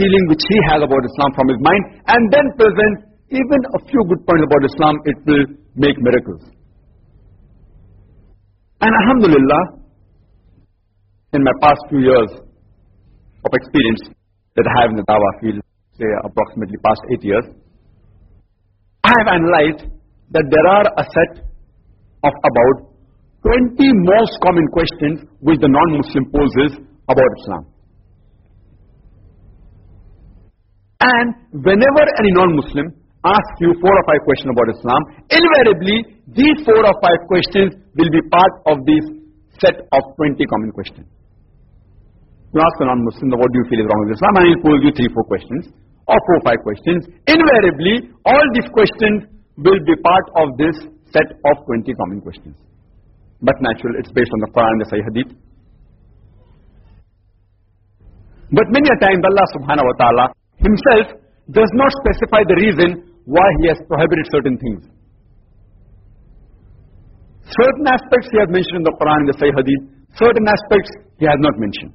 feeling which he has about Islam from his mind and then present even a few good points about Islam, it will make miracles. And Alhamdulillah, in my past few years of experience that I have in the Dawa field, say approximately past eight years, I have analyzed that there are a set of about 20 most common questions which the non-Muslim poses about Islam. And whenever any non-Muslim asks you four or five questions about Islam, invariably these four or five questions will be part of this set of 20 common questions. You ask a non-Muslim, what do you feel is wrong with Islam? And he'll pose you three, four questions, or four, five questions. Invariably, all these questions will be part of this set of 20 common questions. But natural, it's based on the Quran and the Sahih Hadith. But many a times Allah subhanahu wa ta'ala himself does not specify the reason why he has prohibited certain things. Certain aspects he has mentioned in the Quran and the Sahih Hadith, certain aspects he has not mentioned.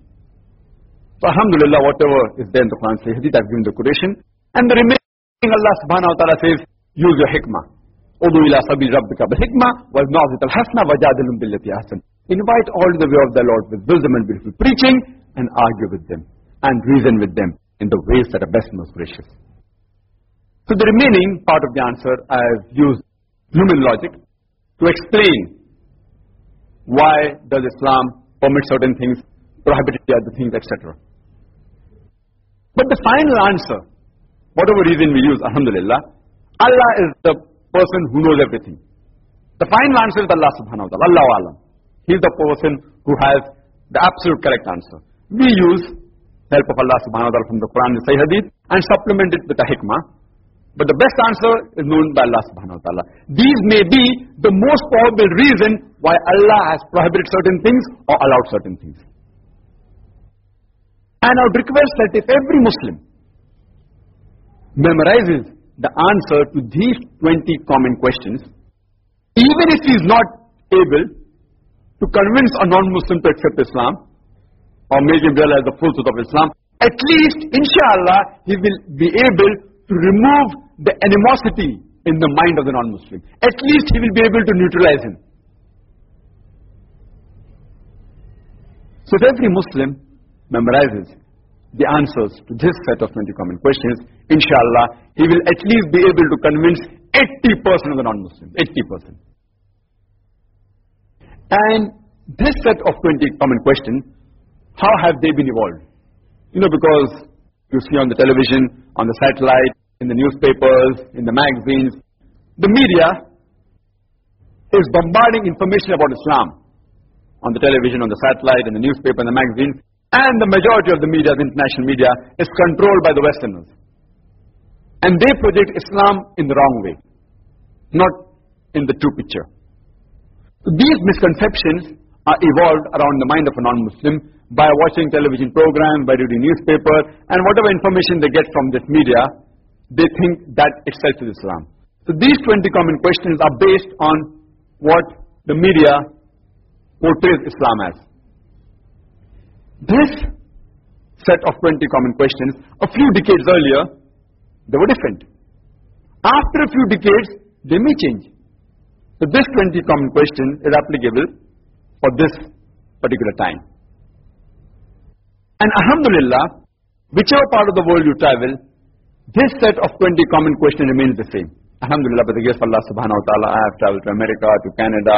So Alhamdulillah, whatever is there in the Quran Sahih Hadith, I've given the quotation. And the remaining Allah subhanahu wa ta'ala says, use your hikmah. Udu ila sabi rabbika bil hikmah wal na'zit al hasna wajadilum billati ahsan. Invite all to the way of the Lord with wisdom and beautiful preaching and argue with them and reason with them in the ways that are best and most gracious. So the remaining part of the answer I have used human logic to explain why does Islam permit certain things, prohibit the other things, etc. But the final answer, whatever reason we use, Alhamdulillah, Allah is the person who knows everything. The final answer is Allah subhanahu wa ta'ala, Allah alam. He is the person who has the absolute correct answer. We use help of Allah subhanahu wa ta'ala from the Quran and Sahih Hadith and supplement it with a hikmah. But the best answer is known by Allah subhanahu wa ta'ala. These may be the most probable reason why Allah has prohibited certain things or allowed certain things. And I would request that if every Muslim memorizes the answer to these 20 common questions, even if he is not able to convince a non-Muslim to accept Islam, or make him realize the full truth of Islam, at least, inshallah, he will be able to remove the animosity in the mind of the non-Muslim. At least he will be able to neutralize him. So if every Muslim memorizes the answers to this set of 20 common questions, inshallah, he will at least be able to convince 80% of the non-Muslims. 80%. And this set of 20 common questions how have they been evolved? You know, because you see on the television, on the satellite, in the newspapers, in the magazines, the media is bombarding information about Islam on the television, on the satellite, in the newspaper, in the magazine, and the majority of the media, the international media, is controlled by the Westerners. And they project Islam in the wrong way, not in the true picture. These misconceptions are evolved around the mind of a non-Muslim by watching television programs, by reading newspaper, and whatever information they get from this media, they think that itself is Islam. So these 20 common questions are based on what the media portrays Islam as. This set of 20 common questions, a few decades earlier, they were different. After a few decades, they may change. So this 20 common question is applicable for this particular time. And Alhamdulillah, whichever part of the world you travel, this set of 20 common questions remains the same. Alhamdulillah, by the grace of Allah subhanahu wa ta'ala, I have traveled to America, to Canada,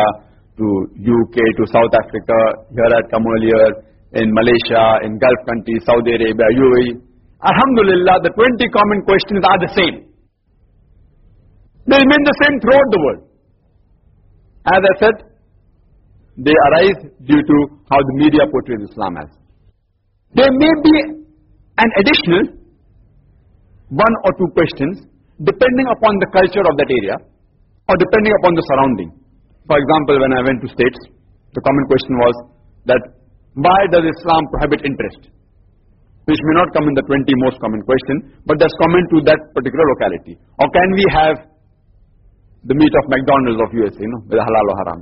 to UK, to South Africa, here at come earlier, in Malaysia, in Gulf countries, Saudi Arabia, UAE. Alhamdulillah, the 20 common questions are the same. They remain the same throughout the world. As I said, they arise due to how the media portrays Islam as. There may be an additional one or two questions depending upon the culture of that area or depending upon the surrounding. For example, when I went to States, the common question was that why does Islam prohibit interest? Which may not come in the 20 most common question, but that's common to that particular locality. Or can we have the meat of McDonald's of USA, you know, with halal or haram?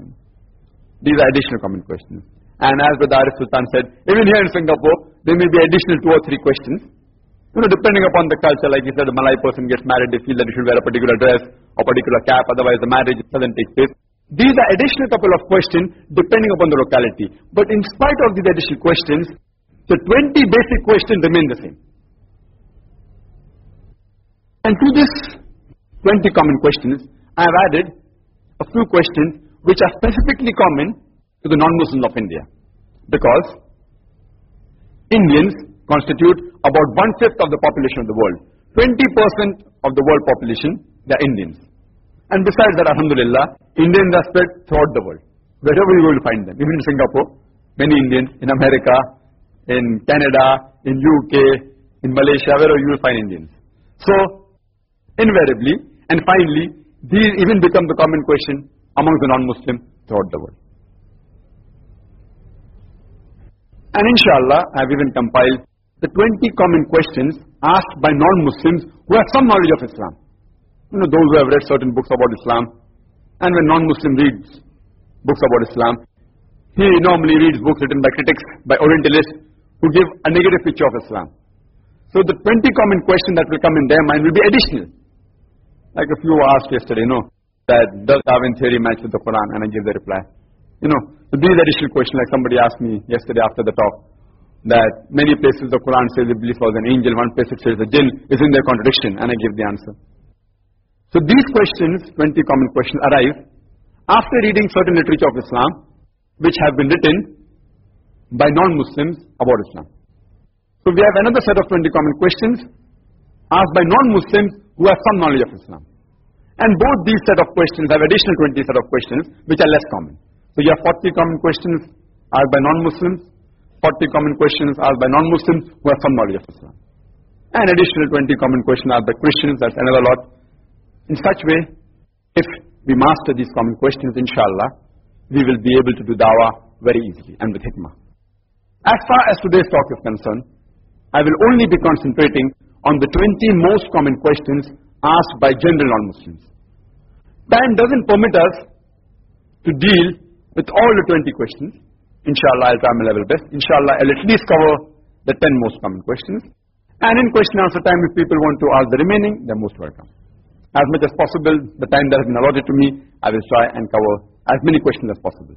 These are additional common questions. And as Brother Arif Sultan said, even here in Singapore, there may be additional two or three questions You know, depending upon the culture, like you said, a Malay person gets married, they feel that he should wear a particular dress or particular cap, otherwise the marriage doesn't take place. These are additional couple of questions depending upon the locality. But in spite of these additional questions, the 20 basic questions remain the same. And to this 20 common questions, I have added a few questions which are specifically common to the non-Muslims of India. Because Indians constitute about one-fifth of the population of the world. 20% of the world population, they are Indians. And besides that, Alhamdulillah, Indians are spread throughout the world. Wherever you will find them. Even in Singapore, many Indians, in America, in Canada, in UK, in Malaysia, wherever you will find Indians. So, invariably, and finally, these even become the common question among the non-Muslim throughout the world. And inshallah, I have even compiled the 20 common questions asked by non-Muslims who have some knowledge of Islam. You know, those who have read certain books about Islam. And when non-Muslim reads books about Islam, he normally reads books written by critics, by Orientalists, who give a negative picture of Islam. So the 20 common questions that will come in their mind will be additional. Like a few asked yesterday, you know, that does Darwin theory match with the Quran? And I give the reply. You know, these additional questions, like somebody asked me yesterday after the talk, that many places the Quran says Iblis was an angel, one place it says the jinn, is in their contradiction, and I give the answer. So these questions, 20 common questions, arise after reading certain literature of Islam, which have been written by non-Muslims about Islam. So we have another set of 20 common questions asked by non-Muslims who have some knowledge of Islam. And both these set of questions have additional 20 set of questions which are less common. So you have 40 common questions asked by non-Muslims, 40 common questions asked by non-Muslims who have some knowledge of Islam. And additional 20 common questions asked by Christians, that's another lot. In such way, if we master these common questions, inshallah, we will be able to do dawah very easily and with hikmah. As far as today's talk is concerned, I will only be concentrating on the 20 most common questions asked by general non-Muslims. Time doesn't permit us to deal with all the 20 questions. Inshallah, I'll try my level best. Inshallah, I'll at least cover the 10 most common questions. And in question answer time, if people want to ask the remaining, they're most welcome. As much as possible, the time that has been allotted to me, I will try and cover as many questions as possible.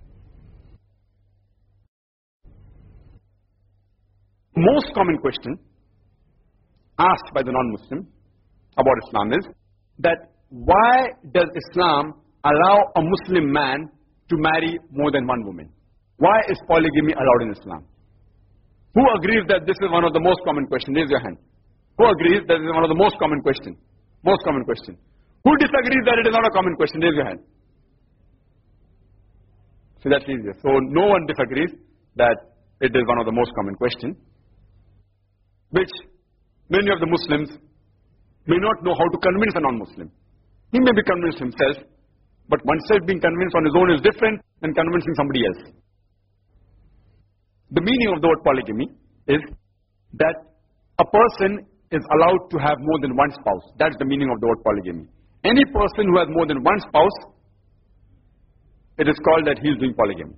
Most common question asked by the non-Muslim about Islam is that why does Islam allow a Muslim man to marry more than one woman? Why is polygamy allowed in Islam? Who agrees that this is one of the most common questions? Raise your hand. Who agrees that this is one of the most common questions? Most common question. Who disagrees that it is not a common question? Raise your hand. So that's easier. So no one disagrees that it is one of the most common questions, which many of the Muslims may not know how to convince a non-Muslim. He may be convinced himself, but oneself being convinced on his own is different than convincing somebody else. The meaning of the word polygamy is that a person is allowed to have more than one spouse. That's the meaning of the word polygamy. Any person who has more than one spouse, it is called that he is doing polygamy.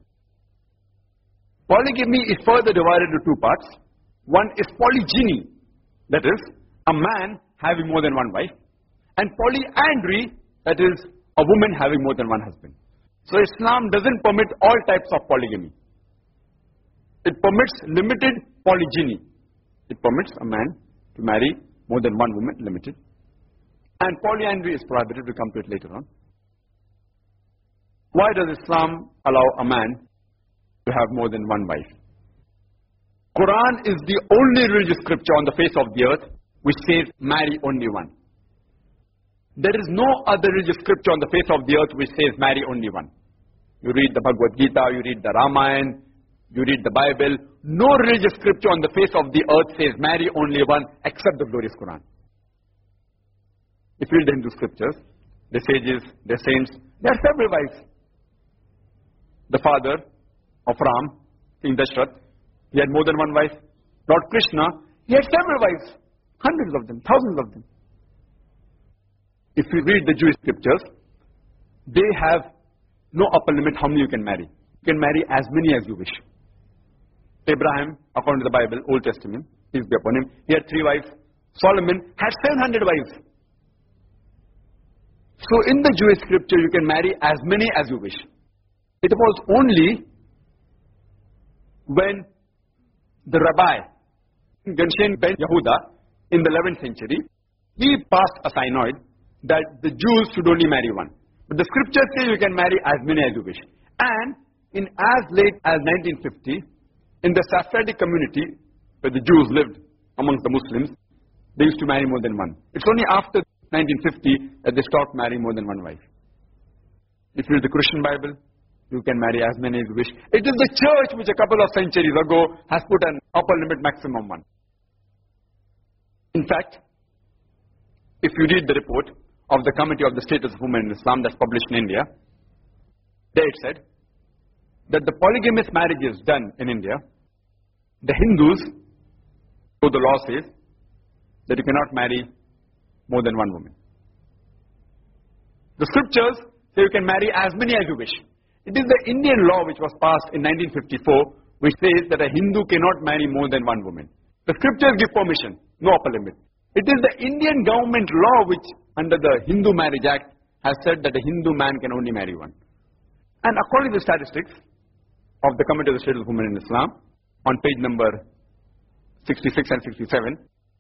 Polygamy is further divided into two parts. One is polygyny, that is, a man having more than one wife, and polyandry, that is, a woman having more than one husband. So Islam doesn't permit all types of polygamy. It permits limited polygyny. It permits a man to marry more than one woman, limited. And polyandry is prohibited. We'll come to it later on. Why does Islam allow a man to have more than one wife? Quran is the only religious scripture on the face of the earth which says marry only one. There is no other religious scripture on the face of the earth which says marry only one. You read the Bhagavad Gita, you read the Ramayana, you read the Bible. No religious scripture on the face of the earth says marry only one except the glorious Quran. If you read the Hindu scriptures, the sages, the saints, there are several wives. The father of Ram, King Dashrath, he had more than one wife. Lord Krishna, he had several wives. Hundreds of them, thousands of them. If you read the Jewish scriptures, they have no upper limit how many you can marry. You can marry as many as you wish. Abraham, according to the Bible, Old Testament, peace be upon him, he had three wives. Solomon had 700 wives. So in the Jewish scripture, you can marry as many as you wish. It was only when the rabbi, Gershon ben Yehuda, in the 11th century, he passed a synod that the Jews should only marry one. But the scriptures say you can marry as many as you wish. And in as late as 1950, in the Sephardic community, where the Jews lived amongst the Muslims, they used to marry more than one. It's only after 1950 that they stopped marrying more than one wife. If you read the Christian Bible, you can marry as many as you wish. It is the church which a couple of centuries ago has put an upper limit maximum one. In fact, if you read the report of the Committee of the Status of Women in Islam that's published in India, there it said that the polygamous marriages done in India, the Hindus, so the law says, that you cannot marry more than one woman. The scriptures say you can marry as many as you wish. It is the Indian law which was passed in 1954 which says that a Hindu cannot marry more than one woman. The scriptures give permission, no upper limit. It is the Indian government law which, under the Hindu Marriage Act, has said that a Hindu man can only marry one. And according to the statistics of the Committee of the Status of Women in Islam, on page number 66 and 67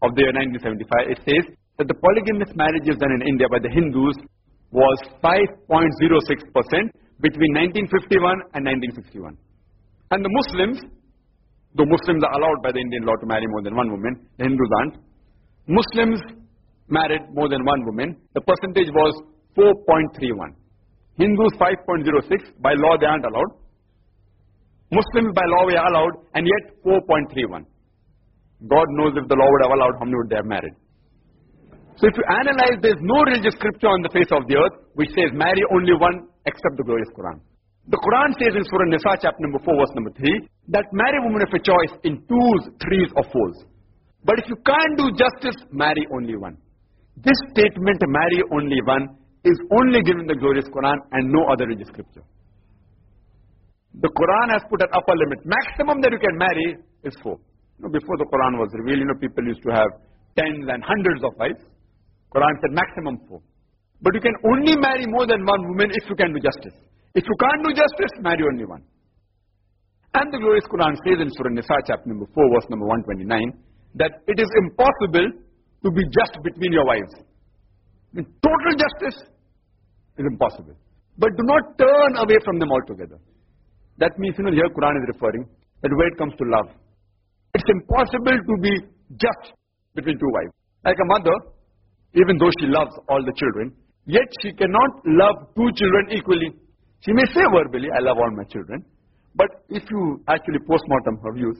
of the year 1975, it says that the polygamous marriages done in India by the Hindus was 5.06% between 1951 and 1961. And the Muslims, though Muslims are allowed by the Indian law to marry more than one woman, the Hindus aren't. Muslims married more than one woman. The percentage was 4.31. Hindus 5.06. By law they aren't allowed. Muslims by law we are allowed and yet 4.31. God knows if the law would have allowed how many would they have married. So if you analyze, there's no religious scripture on the face of the earth which says marry only one except the glorious Quran. The Quran says in Surah Nisa chapter number 4 verse number 3 that marry women of a choice in twos, threes or fours. But if you can't do justice, marry only one. This statement, marry only one, is only given in the glorious Quran and no other religious scripture. The Quran has put an upper limit. Maximum that you can marry is four. You know, before the Quran was revealed, you know, people used to have tens and hundreds of wives. Quran said maximum four. But you can only marry more than one woman if you can do justice. If you can't do justice, marry only one. And the glorious Quran says in Surah Nisa chapter number 4 verse number 129 that it is impossible to be just between your wives. I mean, total justice is impossible. But do not turn away from them altogether. That means, you know, here Quran is referring that when it comes to love, it's impossible to be just between two wives. Like a mother, even though she loves all the children, yet she cannot love two children equally. She may say verbally, I love all my children, but if you actually postmortem her views,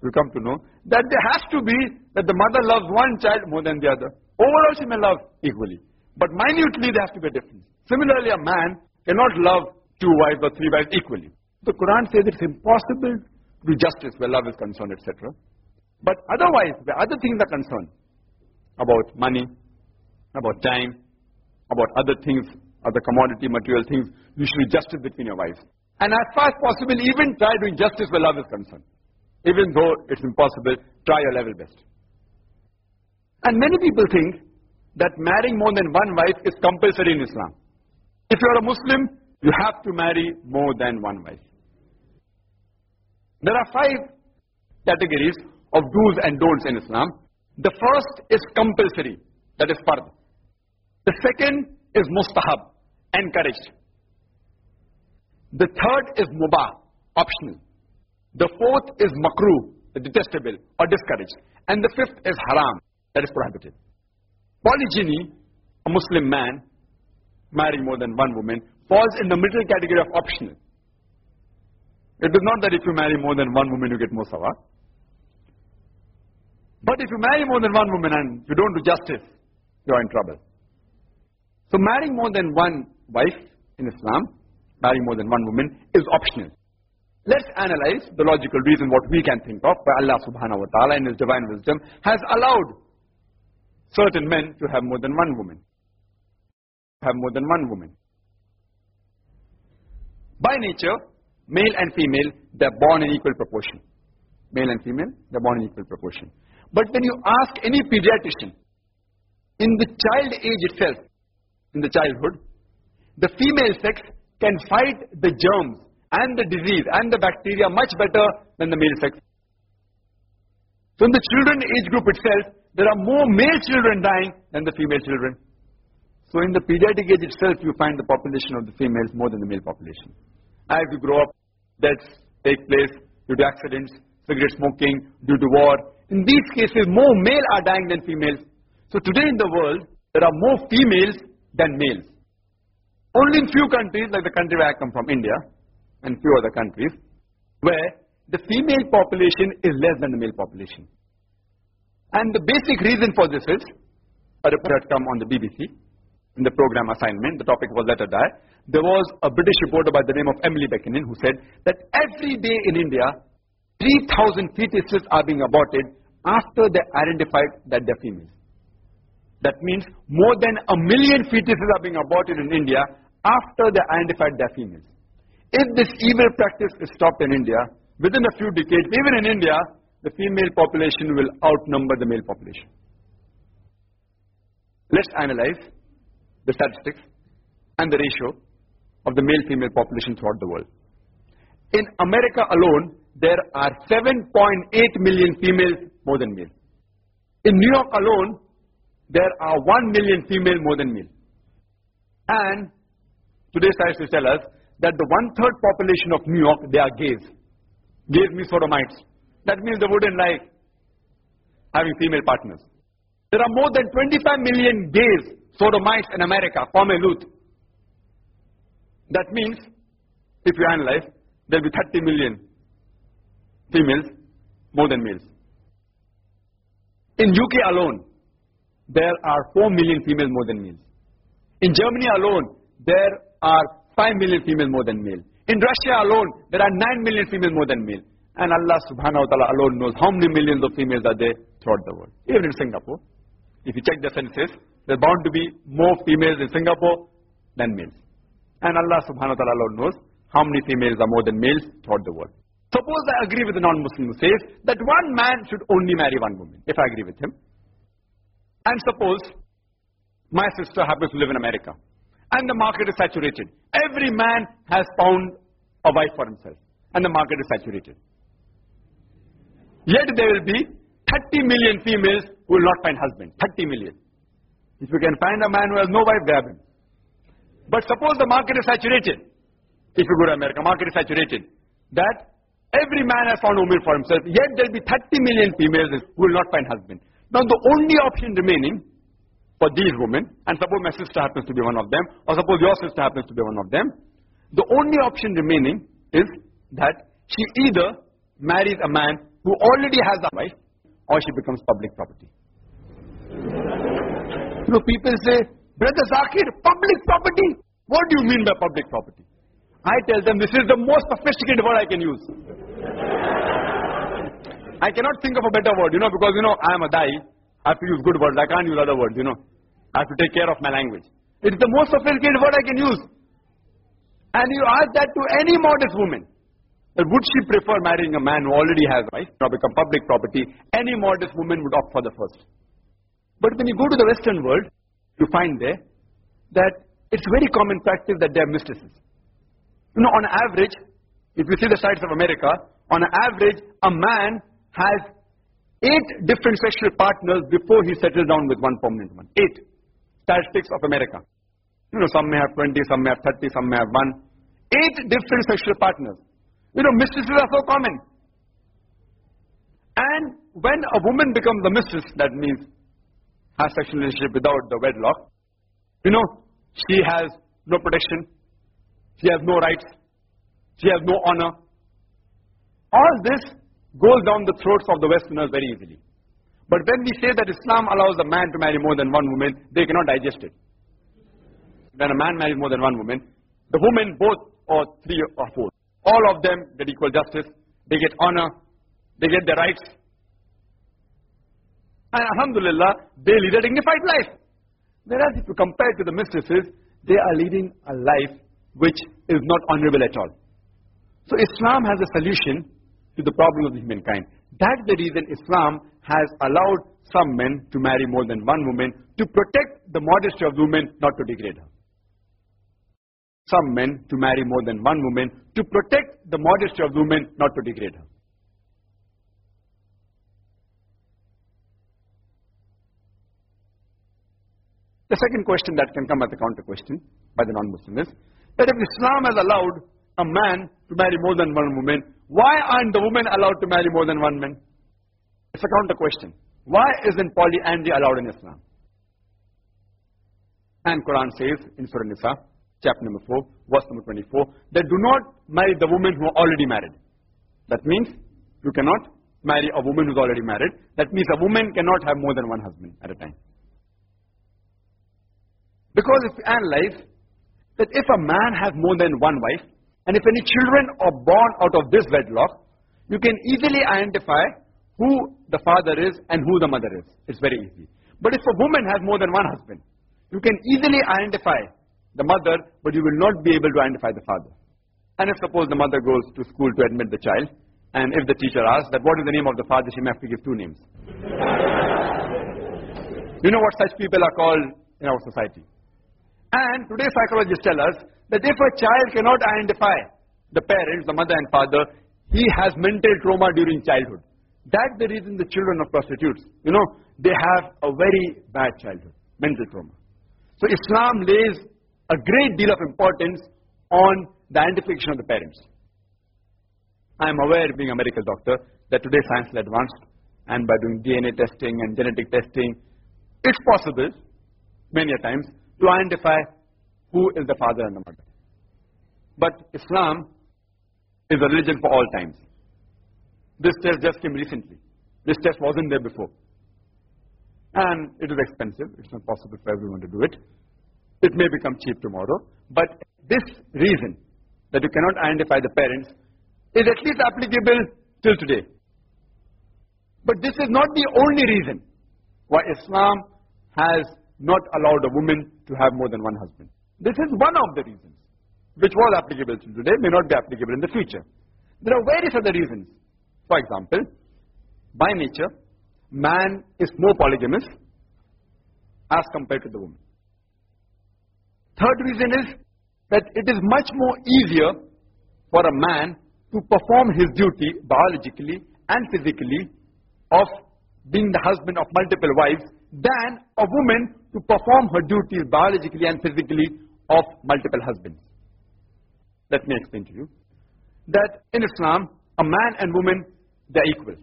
you'll come to know that there has to be that the mother loves one child more than the other. Overall, she may love equally. But minutely, there has to be a difference. Similarly, a man cannot love two wives or three wives equally. The Quran says it's impossible to do justice where love is concerned, etc. But otherwise, where other things are concerned, about money, about time, about other things, other commodity, material things. You should do justice between your wives. And as far as possible, even try doing justice where love is concerned. Even though it's impossible, try your level best. And many people think that marrying more than one wife is compulsory in Islam. If you are a Muslim, you have to marry more than one wife. There are five categories of do's and don'ts in Islam. The first is compulsory, that is fard. The second is mustahab, encouraged. The third is mubah, optional. The fourth is makruh, detestable or discouraged. And the fifth is haram, that is prohibited. Polygyny, a Muslim man marrying more than one woman, falls in the middle category of optional. It is not that if you marry more than one woman, you get more sawab. But if you marry more than one woman and you don't do justice, you are in trouble. So marrying more than one wife in Islam, marrying more than one woman, is optional. Let's analyze the logical reason what we can think of why Allah subhanahu wa ta'ala in His divine wisdom has allowed certain men to have more than one woman. Have more than one woman. By nature, male and female, they're born in equal proportion. Male and female, they're born in equal proportion. But when you ask any pediatrician, in the child age itself, in the childhood, the female sex can fight the germs and the disease and the bacteria much better than the male sex. So in the children age group itself, there are more male children dying than the female children. So in the pediatric age itself, you find the population of the females more than the male population. As you grow up, deaths take place due to accidents, cigarette smoking, due to war. In these cases, more male are dying than females. So today in the world, there are more females than males. Only in few countries, like the country where I come from, India, and few other countries, where the female population is less than the male population. And the basic reason for this is, a report had come on the BBC, in the program assignment, the topic was Let Her Die. There was a British reporter by the name of Emily Buchanan who said that every day in India, 3,000 fetuses are being aborted after they identified that they're females. That means more than a million fetuses are being aborted in India after they identified they're females. If this evil practice is stopped in India, within a few decades, even in India, the female population will outnumber the male population. Let's analyze the statistics and the ratio of the male-female population throughout the world. In America alone, there are 7.8 million females more than male. In New York alone, there are 1 million female more than male. And today's statistics tell us that the one-third population of New York, they are gays. Gays means sodomites. That means they wouldn't like having female partners. There are more than 25 million gays, sodomites in America, former youth. That means, if you analyze, there will be 30 million females more than males. In UK alone, there are 4 million females more than males. In Germany alone, there are 5 million females more than male. In Russia alone, there are 9 million females more than male. And Allah subhanahu wa ta'ala alone knows how many millions of females are there throughout the world. Even in Singapore, if you check the census, there are bound to be more females in Singapore than males. And Allah subhanahu wa ta'ala alone knows how many females are more than males throughout the world. Suppose I agree with a non-Muslim who says that one man should only marry one woman, if I agree with him. And suppose my sister happens to live in America and the market is saturated. Every man has found a wife for himself and the market is saturated. Yet there will be 30 million females who will not find husband. 30 million. If you can find a man who has no wife, grab him. But suppose the market is saturated. If you go to America, market is saturated. That every man has found a woman for himself, yet there will be 30 million females who will not find husband. Now the only option remaining for these women, and suppose my sister happens to be one of them, or suppose your sister happens to be one of them, the only option remaining is that she either marries a man who already has a wife, or she becomes public property. You know, people say, Brother Zakir, public property? What do you mean by public property? I tell them this is the most sophisticated word I can use. I cannot think of a better word, you know, because, you know, I am a dai. I have to use good words. I can't use other words, you know. I have to take care of my language. It's the most sophisticated word I can use. And you ask that to any modest woman. Would she prefer marrying a man who already has a wife, or become public property? Any modest woman would opt for the first. But when you go to the Western world, you find there that it's very common practice that they are mistresses. You know, on average, if you see the sites of America, on average, a man has eight different sexual partners before he settles down with one permanent one. Eight. Statistics of America. You know, some may have 20, some may have 30, some may have one. Eight different sexual partners. You know, mistresses are so common. And when a woman becomes a mistress, that means has sexual relationship without the wedlock, you know, she has no protection, she has no rights, she has no honor. All this goes down the throats of the Westerners very easily. But when we say that Islam allows a man to marry more than one woman, they cannot digest it. When a man marries more than one woman, the women, both or three or four, all of them get equal justice, they get honor, they get their rights. And Alhamdulillah, they lead a dignified life. Whereas if you compare it to the mistresses, they are leading a life which is not honorable at all. So Islam has a solution to the problem of humankind. That's the reason Islam has allowed some men to marry more than one woman to protect the modesty of the woman, not to degrade her. Some men to marry more than one woman to protect the modesty of the woman, not to degrade her. The second question that can come as a counter question by the non-Muslim is that if Islam has allowed a man to marry more than one woman, why aren't the women allowed to marry more than one man? It's a counter question. Why isn't polyandry allowed in Islam? And Quran says in Surah Nisa, chapter number 4, verse number 24, that do not marry the women who are already married. That means you cannot marry a woman who's already married. That means a woman cannot have more than one husband at a time. Because if you analyze that if a man has more than one wife, and if any children are born out of this wedlock, you can easily identify who the father is and who the mother is. It's very easy. But if a woman has more than one husband, you can easily identify the mother, but you will not be able to identify the father. And if suppose the mother goes to school to admit the child, and if the teacher asks that what is the name of the father, she may have to give two names. you know what such people are called in our society? And today psychologists tell us that if a child cannot identify the parents, the mother and father, he has mental trauma during childhood. That's the reason the children of prostitutes, you know, they have a very bad childhood, mental trauma. So Islam lays a great deal of importance on the identification of the parents. I am aware, being a medical doctor, that today science is advanced, and by doing DNA testing and genetic testing, it's possible, many a times, to identify who is the father and the mother. But Islam is a religion for all times. This test just came recently. This test wasn't there before. And it is expensive. It's not possible for everyone to do it. It may become cheap tomorrow. But this reason that you cannot identify the parents is at least applicable till today. But this is not the only reason why Islam has not allowed a woman to have more than one husband. This is one of the reasons, which was applicable till today, may not be applicable in the future. There are various other reasons. For example, by nature, man is more polygamous as compared to the woman. Third reason is that it is much more easier for a man to perform his duty biologically and physically of being the husband of multiple wives than a woman to perform her duties biologically and physically of multiple husbands. Let me explain to you that in Islam, a man and woman, they're equal.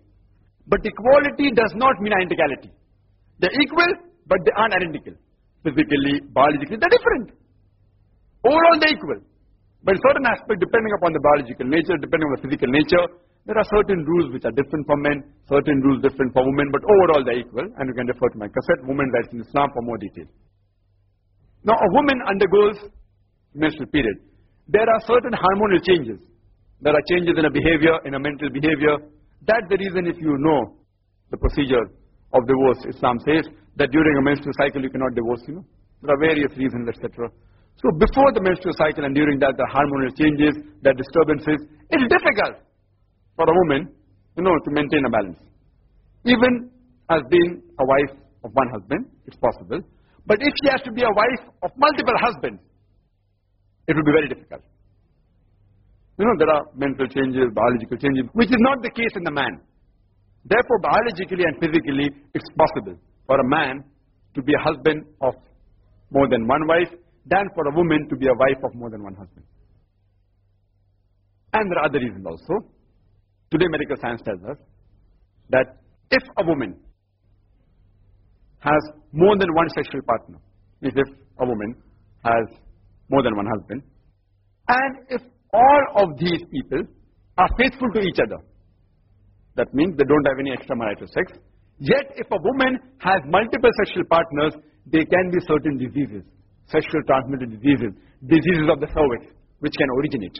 But equality does not mean identicality. They're equal, but they aren't identical. Physically, biologically, they're different. Overall, they're equal. But in certain aspects, depending upon the biological nature, depending on the physical nature, there are certain rules which are different for men, certain rules different for women, but overall they're equal. And you can refer to my cassette, Women Rights in Islam, for more detail. Now, a woman undergoes menstrual period. There are certain hormonal changes. There are changes in a behavior, in a mental behavior. That's the reason if you know the procedure of divorce, Islam says that during a menstrual cycle you cannot divorce, you know. There are various reasons, etc. So before the menstrual cycle and during that, the hormonal changes, the disturbances, it's difficult for a woman, you know, to maintain a balance. Even as being a wife of one husband, it's possible. But if she has to be a wife of multiple husbands, it will be very difficult. You know, there are mental changes, biological changes, which is not the case in the man. Therefore, biologically and physically, it's possible for a man to be a husband of more than one wife than for a woman to be a wife of more than one husband. And there are other reasons also. Today medical science tells us that if a woman has more than one sexual partner, if a woman has more than one husband, and if all of these people are faithful to each other, that means they don't have any extramarital sex, yet if a woman has multiple sexual partners, there can be certain diseases, sexual transmitted diseases, diseases of the cervix, which can originate.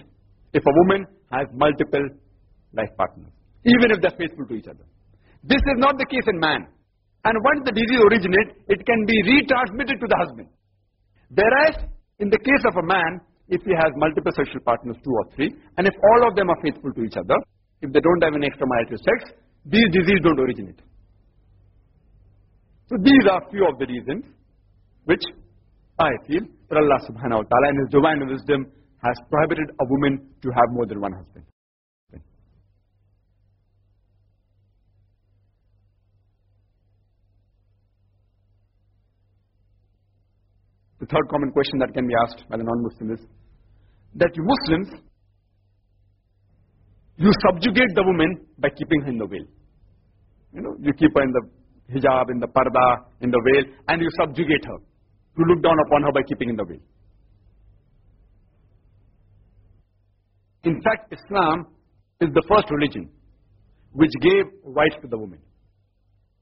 If a woman has multiple life partners, even if they're faithful to each other. This is not the case in man. And once the disease originates, it can be retransmitted to the husband. Whereas, in the case of a man, if he has multiple sexual partners, two or three, and if all of them are faithful to each other, if they don't have any extramarital sex, these diseases don't originate. So these are few of the reasons which I feel that Allah subhanahu wa ta'ala in His divine wisdom has prohibited a woman to have more than one husband. The third common question that can be asked by the non-Muslim is that you Muslims, you subjugate the woman by keeping her in the veil. You know, you keep her in the hijab, in the parda, in the veil, and you subjugate her. You look down upon her by keeping in the veil. In fact, Islam is the first religion which gave rights to the woman.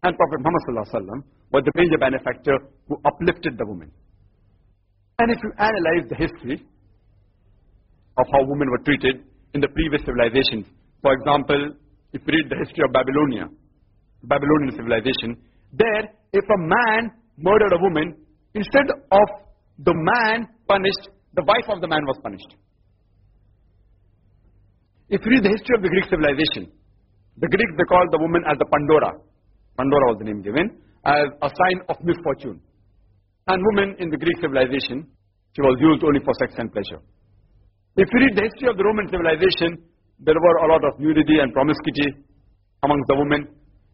And Prophet Muhammad was the major benefactor who uplifted the woman. And if you analyze the history of how women were treated in the previous civilizations, for example, if you read the history of Babylonia, Babylonian civilization, there, if a man murdered a woman, instead of the man punished, the wife of the man was punished. If you read the history of the Greek civilization, the Greeks, they called the woman as the Pandora. Pandora was the name given, as a sign of misfortune. And women in the Greek civilization, she was used only for sex and pleasure. If you read the history of the Roman civilization, there were a lot of nudity and promiscuity amongst the women,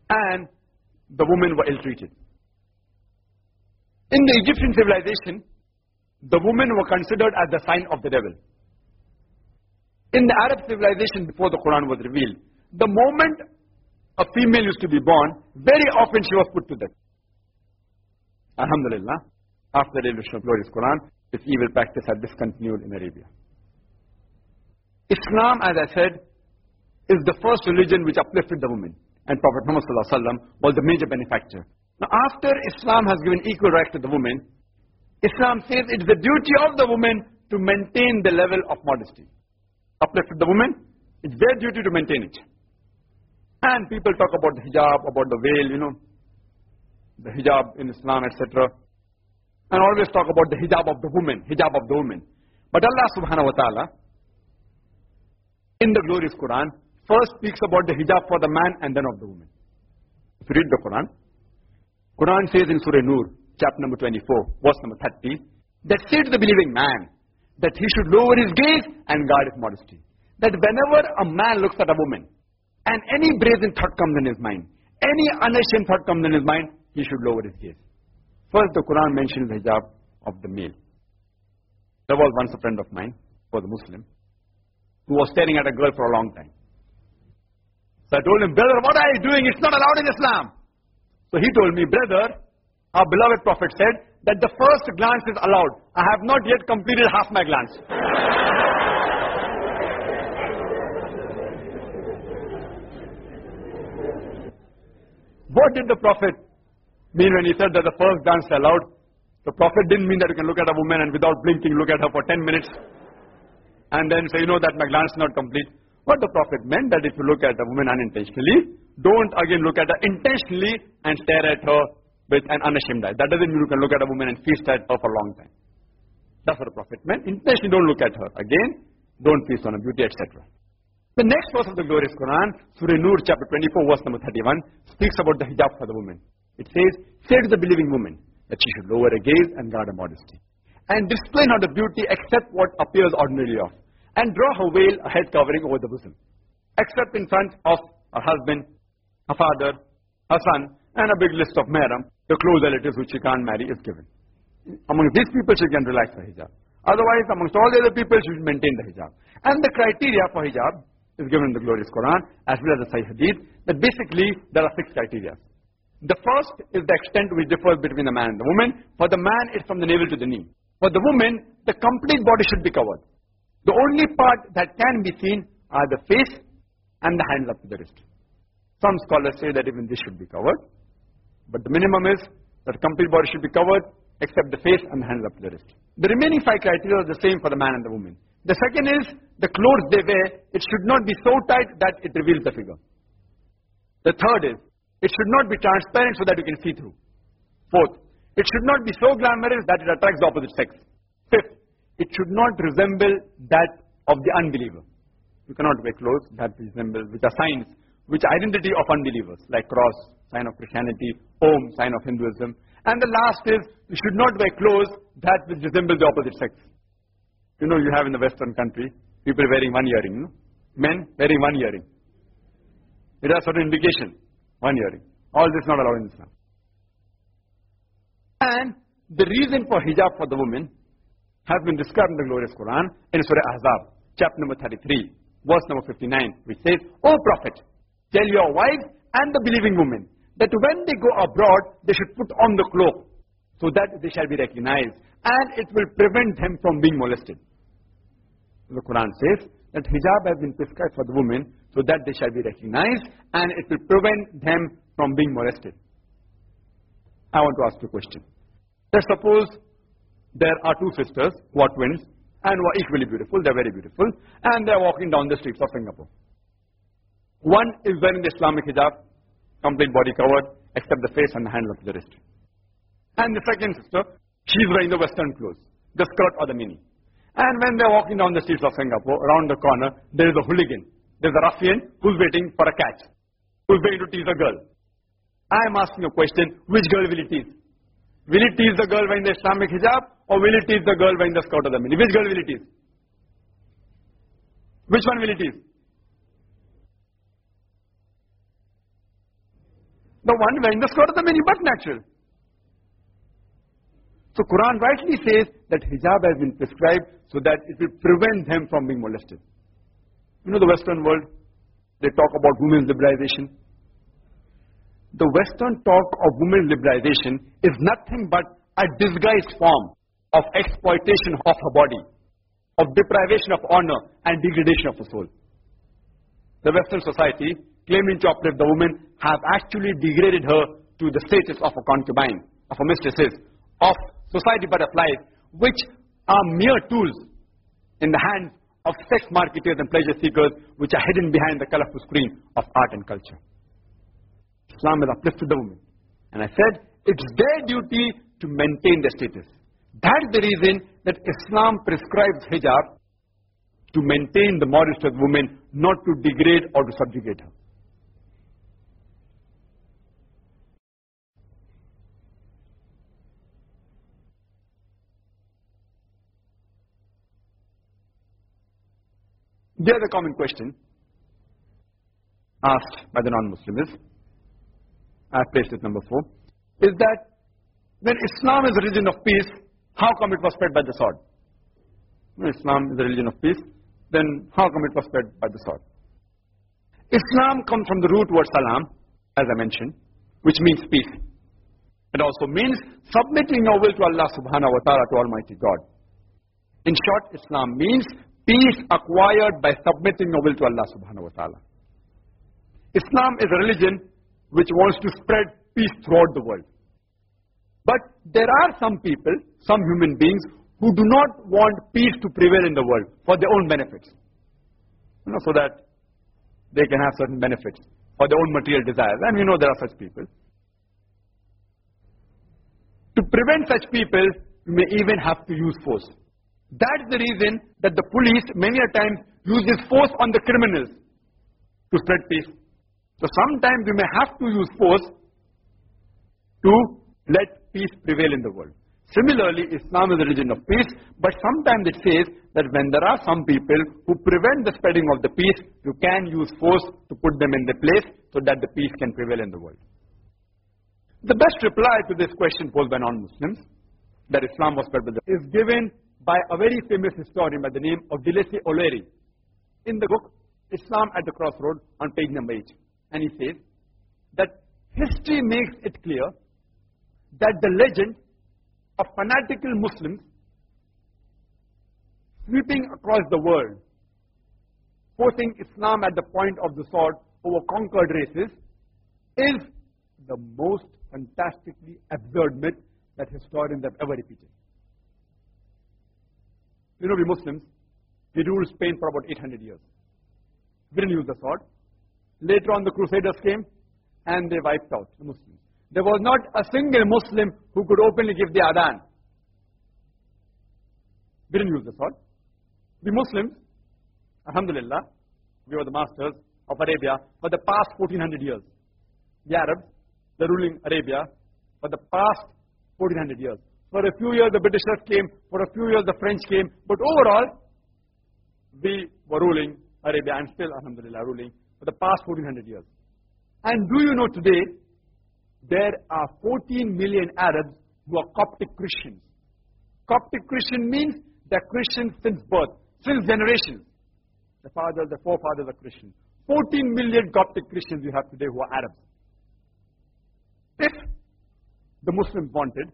and the women were ill-treated. In the Egyptian civilization, the women were considered as the sign of the devil. In the Arab civilization before the Quran was revealed, the moment a female used to be born, very often she was put to death. Alhamdulillah after the revelation of glorious Quran, this evil practice had discontinued in Arabia. Islam, as I said, is the first religion which uplifted the woman. And Prophet Muhammad was the major benefactor. Now, after Islam has given equal rights to the woman, Islam says it's the duty of the woman to maintain the level of modesty. Uplifted the woman, it's their duty to maintain it. And people talk about the hijab, about the veil, you know, the hijab in Islam, etc and always talk about the hijab of the woman, hijab of the woman. But Allah subhanahu wa ta'ala, in the glorious Quran, first speaks about the hijab for the man and then of the woman. If you read the Quran, Quran says in Surah Nur, chapter number 24, verse number 30, that say to the believing man, that he should lower his gaze and guard his modesty. That whenever a man looks at a woman, and any brazen thought comes in his mind, any unashamed thought comes in his mind, he should lower his gaze. First, the Quran mentions the hijab of the male. There was once a friend of mine, who was a Muslim, who was staring at a girl for a long time. So I told him, brother, what are you doing? It's not allowed in Islam. So he told me, brother, our beloved Prophet said that the first glance is allowed. I have not yet completed half my glance. what did the Prophet mean when he said that the first glance is allowed, the Prophet didn't mean that you can look at a woman and without blinking look at her for 10 minutes and then say, you know that my glance is not complete. What the Prophet meant that if you look at a woman unintentionally, don't again look at her intentionally and stare at her with an unashamed eye. That doesn't mean you can look at a woman and feast at her for a long time. That's what the Prophet meant. Intentionally don't look at her. Again, don't feast on her beauty, etc. The next verse of the glorious Quran, Surah Nur chapter 24 verse number 31, speaks about the hijab for the woman. It says, say to the believing woman that she should lower her gaze and guard her modesty. And display not the beauty except what appears ordinarily of. And draw her veil, a head covering over the bosom. Except in front of her husband, her father, her son, and a big list of mahram, the close relatives which she can't marry is given. Among these people she can relax her hijab. Otherwise, amongst all the other people, she should maintain the hijab. And the criteria for hijab is given in the glorious Quran, as well as the Sahih Hadith, that basically there are six criteria. The first is the extent which differs between the man and the woman. For the man, it's from the navel to the knee. For the woman, the complete body should be covered. The only part that can be seen are the face and the hands up to the wrist. Some scholars say that even this should be covered. But the minimum is that the complete body should be covered except the face and the hands up to the wrist. The remaining five criteria are the same for the man and the woman. The second is the clothes they wear, it should not be so tight that it reveals the figure. The third is it should not be transparent so that you can see through. Fourth, it should not be so glamorous that it attracts the opposite sex. Fifth, it should not resemble that of the unbeliever. You cannot wear clothes that resemble, which are signs, which identity of unbelievers, like cross, sign of Christianity, Om, sign of Hinduism. And the last is, you should not wear clothes that resemble the opposite sex. You know, you have in the Western country, people wearing one earring, men wearing one earring. It has certain indication, one earring. All this not allowed in Islam. And the reason for hijab for the woman has been described in the glorious Quran in Surah Ahzab, chapter number 33, verse number 59, which says, O Prophet, tell your wives and the believing women that when they go abroad, they should put on the cloak so that they shall be recognized and it will prevent them from being molested. The Quran says that hijab has been prescribed for the women so that they shall be recognized and it will prevent them from being molested. I want to ask you a question. Let's suppose there are two sisters who are twins and are equally beautiful, they're very beautiful, and they're walking down the streets of Singapore. One is wearing the Islamic hijab, complete body covered, except the face and the up to the wrist. And the second sister, she's wearing the western clothes, the skirt or the mini. And when they're walking down the streets of Singapore, around the corner, there is a hooligan. There's a ruffian who's waiting for a catch, who's waiting to tease a girl. I'm asking a question, which girl will he tease? Will he tease the girl wearing the Islamic hijab or will he tease the girl wearing the skirt or the mini? Which girl will he tease? Which one will he tease? The one wearing the skirt or the mini, but natural. So Quran rightly says that hijab has been prescribed so that it will prevent them from being molested. You know the Western world, they talk about women's liberalization. The Western talk of women's liberalization is nothing but a disguised form of exploitation of her body, of deprivation of honor and degradation of the soul. The Western society, claiming to uplift the woman, have actually degraded her to the status of a concubine, of a mistress, of society butterflies, which are mere tools in the hands of sex marketers and pleasure seekers, which are hidden behind the colorful screen of art and culture. Islam has uplifted the women. And I said, it's their duty to maintain their status. That's the reason that Islam prescribes hijab to maintain the modesty of the woman, not to degrade or to subjugate her. The other common question asked by the non-Muslim is, I have placed it number four, is that when Islam is a religion of peace, how come it was spread by the sword? When Islam is a religion of peace, then how come it was spread by the sword? Islam comes from the root word salam, as I mentioned, which means peace. It also means submitting your will to Allah subhanahu wa ta'ala, to Almighty God. In short, Islam means peace acquired by submitting your will to Allah subhanahu wa ta'ala. Islam is a religion which wants to spread peace throughout the world. But there are some people, some human beings, who do not want peace to prevail in the world for their own benefits. You know, so that they can have certain benefits for their own material desires. And we know there are such people. To prevent such people, you may even have to use force. That's the reason that the police many a times uses force on the criminals to spread peace. So sometimes we may have to use force to let peace prevail in the world. Similarly, Islam is a religion of peace, but sometimes it says that when there are some people who prevent the spreading of the peace, you can use force to put them in their place so that the peace can prevail in the world. The best reply to this question posed by non-Muslims, that Islam was spread by the is given by a very famous historian by the name of De Lacy O'Leary in the book Islam at the Crossroad on page number 8. And he says that history makes it clear that the legend of fanatical Muslims sweeping across the world, forcing Islam at the point of the sword over conquered races, is the most fantastically absurd myth that historians have ever repeated. You know, we Muslims, we ruled Spain for about 800 years. We didn't use the sword. Later on, the Crusaders came and they wiped out the Muslims. There was not a single Muslim who could openly give the adhan. We didn't use the sword. We Muslims, Alhamdulillah, we were the masters of Arabia for the past 1400 years. The Arabs, they're ruling Arabia for the past 1400 years. For a few years, the Britishers came. For a few years, the French came. But overall, we were ruling Arabia and still, alhamdulillah, ruling for the past 1400 years. And do you know today, there are 14 million Arabs who are Coptic Christians. Coptic Christian means they're Christians since birth, since generations. The fathers, the forefathers are Christians. 14 million Coptic Christians you have today who are Arabs. If the Muslims wanted,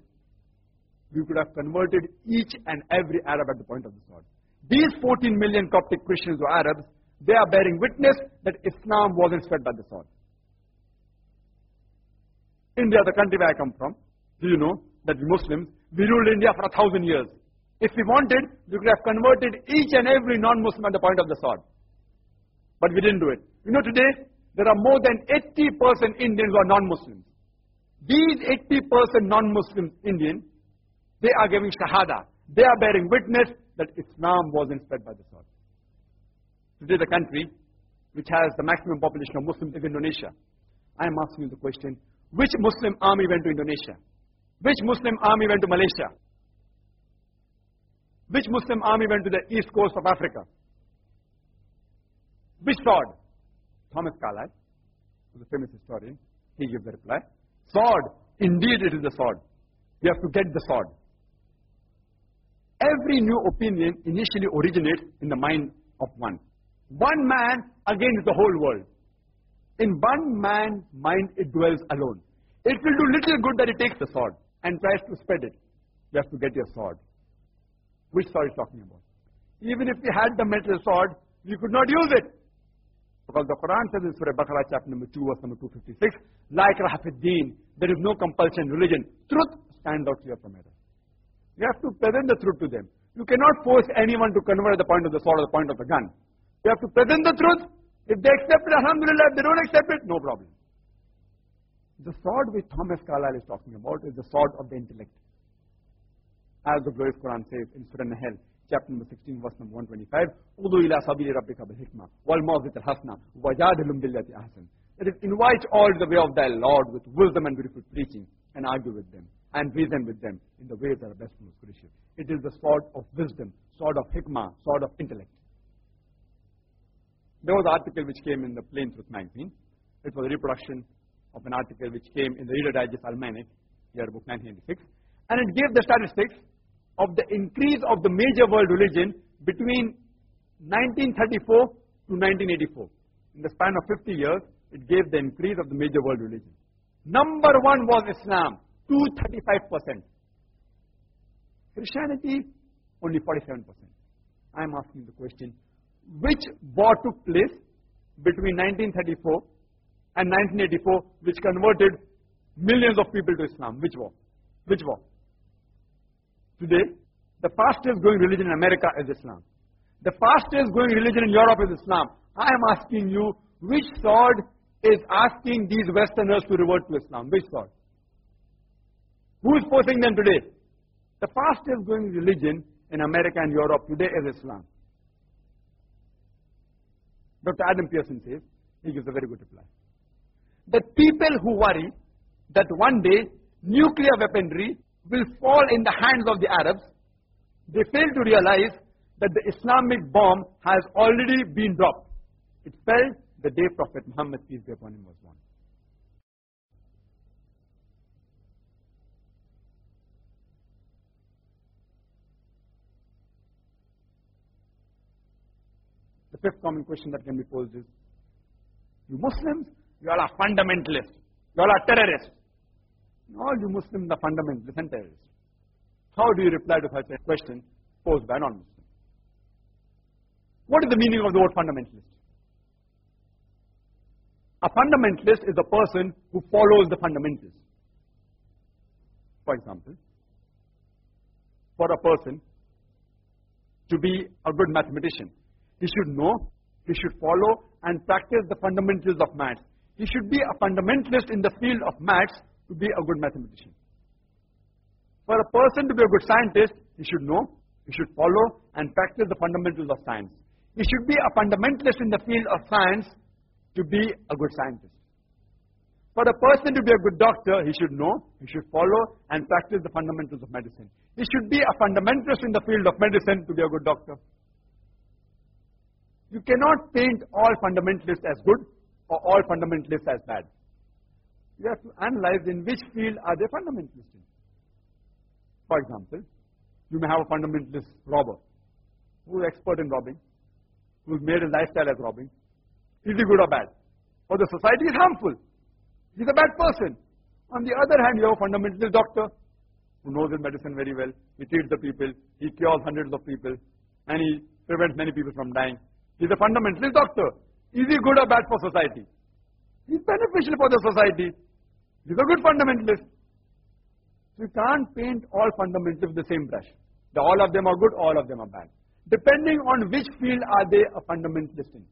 we could have converted each and every Arab at the point of the sword. These 14 million Coptic Christians or Arabs, they are bearing witness that Islam wasn't spread by the sword. India, the country where I come from, do you know that we Muslims, we ruled India for a thousand years. If we wanted, we could have converted each and every non-Muslim at the point of the sword. But we didn't do it. You know today, there are more than 80% Indians who are non-Muslims. These 80% non-Muslim Indians, they are giving shahada. They are bearing witness that Islam wasn't spread by the sword. Today the country which has the maximum population of Muslims is Indonesia. I am asking you the question, which Muslim army went to Indonesia? Which Muslim army went to Malaysia? Which Muslim army went to the east coast of Africa? Which sword? Thomas Carlyle, who's a famous historian, he gives the reply. Sword. Indeed, it is the sword. You have to get the sword. Every new opinion initially originates in the mind of one. One man against the whole world. In one man's mind, it dwells alone. It will do little good that he takes the sword and tries to spread it. You have to get your sword. Which sword is talking about? Even if we had the metal sword, we could not use it. Because the Quran says in Surah Baqarah chapter number 2 verse number 256, like Rahafiddin, there is no compulsion in religion. Truth stands out clear from error. You have to present the truth to them. You cannot force anyone to convert at the point of the sword or the point of the gun. You have to present the truth. If they accept it, alhamdulillah. If they don't accept it, no problem. The sword which Thomas Carlyle is talking about is the sword of the intellect. As the glorious Quran says in Surah Nahl, chapter number 16, verse number 125, Udu ila sabili rabbika bil hikmah, hasna, wajadilum. That is, invite all the way of thy Lord with wisdom and beautiful preaching, and argue with them, and reason with them in the ways that are best most gracious. It is the sword of wisdom, sword of hikmah, sword of intellect. There was an article which came in the Plain Truth magazine. It was a reproduction of an article which came in the Reader Digest Almanac, year book 1986, and it gave the statistics of the increase of the major world religion between 1934 to 1984. In the span of 50 years, it gave the increase of the major world religion. Number one was Islam, 235%. Christianity, only 47%. I am asking the question, which war took place between 1934 and 1984, which converted millions of people to Islam? Which war? Which war? Today, the fastest growing religion in America is Islam. The fastest growing religion in Europe is Islam. I am asking you, which sword is asking these Westerners to revert to Islam? Which sword? Who is forcing them today? The fastest growing religion in America and Europe today is Islam. Dr. Adam Pearson says, he gives a very good reply. The people who worry that one day nuclear weaponry will fall in the hands of the Arabs, they fail to realize that the Islamic bomb has already been dropped. It fell the day Prophet Muhammad, peace be upon him, was born. The fifth common question that can be posed is, you Muslims, you all are fundamentalists. You all are terrorists. All you Muslims are fundamentalists and terrorists. How do you reply to such a question posed by a non-Muslim? What is the meaning of the word fundamentalist? A fundamentalist is a person who follows the fundamentals. For example, for a person to be a good mathematician, he should know, he should follow and practice the fundamentals of maths. He should be a fundamentalist in the field of maths to be a good mathematician. For a person to be a good scientist, he should know, he should follow and practice the fundamentals of science. He should be a fundamentalist in the field of science to be a good scientist. For a person to be a good doctor, he should know, he should follow and practice the fundamentals of medicine. He should be a fundamentalist in the field of medicine to be a good doctor. You cannot paint all fundamentalists as good or all fundamentalists as bad. You have to analyze in which field are they fundamentalists in. For example, you may have a fundamentalist robber who is expert in robbing, who's made a lifestyle as robbing. Is he good or bad? For the society, is harmful. He's a bad person. On the other hand, you have a fundamentalist doctor who knows his medicine very well. He treats the people. He cures hundreds of people. And he prevents many people from dying. He's a fundamentalist doctor. Is he good or bad for society? He's beneficial for the society. He's a good fundamentalist. So you can't paint all fundamentalists with the same brush. The, all of them are good, all of them are bad. Depending on which field are they a fundamentalist in.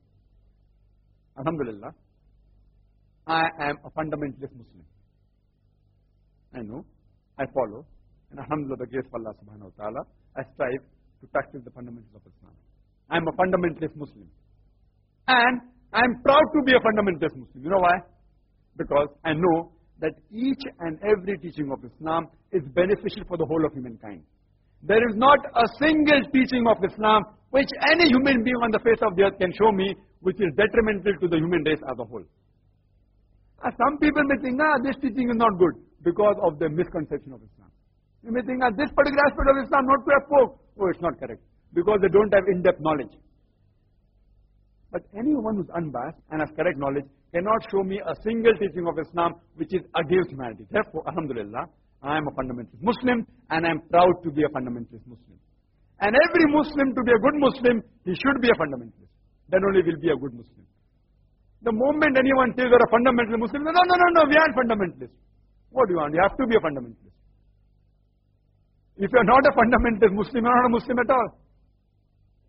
Alhamdulillah. I am a fundamentalist Muslim. I know, I follow, and alhamdulillah, the grace of Allah subhanahu wa ta'ala, I strive to practice the fundamentals of Islam. I am a fundamentalist Muslim. And I am proud to be a fundamentalist Muslim. You know why? Because I know that each and every teaching of Islam is beneficial for the whole of humankind. There is not a single teaching of Islam which any human being on the face of the earth can show me which is detrimental to the human race as a whole. Some people may think, ah, this teaching is not good because of the misconception of Islam. You may think, ah, this particular aspect of Islam not to have pork. Oh, it's not correct. Because they don't have in-depth knowledge. But anyone who's unbiased and has correct knowledge cannot show me a single teaching of Islam which is against humanity. Therefore, Alhamdulillah, I am a fundamentalist Muslim and I am proud to be a fundamentalist Muslim. And every Muslim to be a good Muslim, he should be a fundamentalist. Then only will be a good Muslim. The moment anyone says you're a fundamentalist Muslim, no, no, no, no, we aren't fundamentalists. What do you want? You have to be a fundamentalist. If you're not a fundamentalist Muslim, you're not a Muslim at all.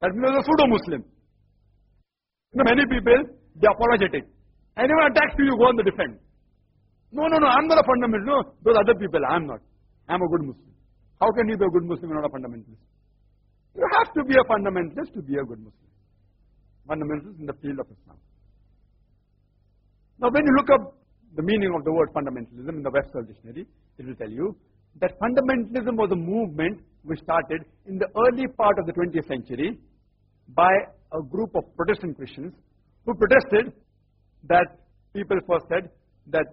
That means a pseudo-Muslim. You know, many people, they're apologetic. Anyone attacks you, you go on the defense. No, no, no, I'm not a fundamentalist. No, those other people, I'm not. I'm a good Muslim. How can you be a good Muslim and not a fundamentalist? You have to be a fundamentalist to be a good Muslim. Fundamentalist in the field of Islam. Now, when you look up the meaning of the word fundamentalism in the Webster Dictionary, it will tell you that fundamentalism was a movement which started in the early part of the 20th century by a group of Protestant Christians who protested that people first said that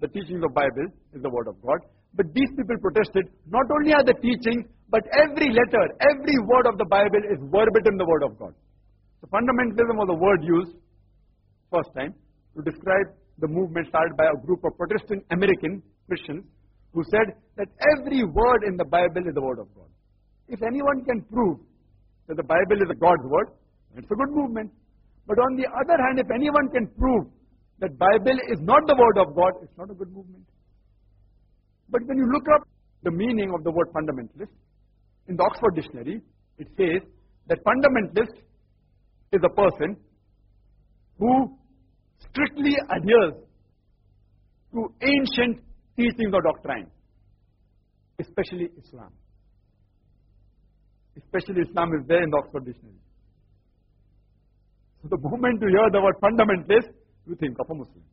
the teachings of the Bible is the word of God. But these people protested not only are the teachings, but every letter, every word of the Bible is verbatim the word of God. So fundamentalism was a word used first time to describe the movement started by a group of Protestant American Christians who said that every word in the Bible is the word of God. If anyone can prove that the Bible is a God's word, it's a good movement. But on the other hand, if anyone can prove that Bible is not the word of God, it's not a good movement. But when you look up the meaning of the word fundamentalist, in the Oxford Dictionary, it says that fundamentalist is a person who strictly adheres to ancient teachings or doctrine, especially Islam. Especially Islam is there in the Oxford Dictionary. So the moment you hear the word fundamentalist, you think of a Muslim.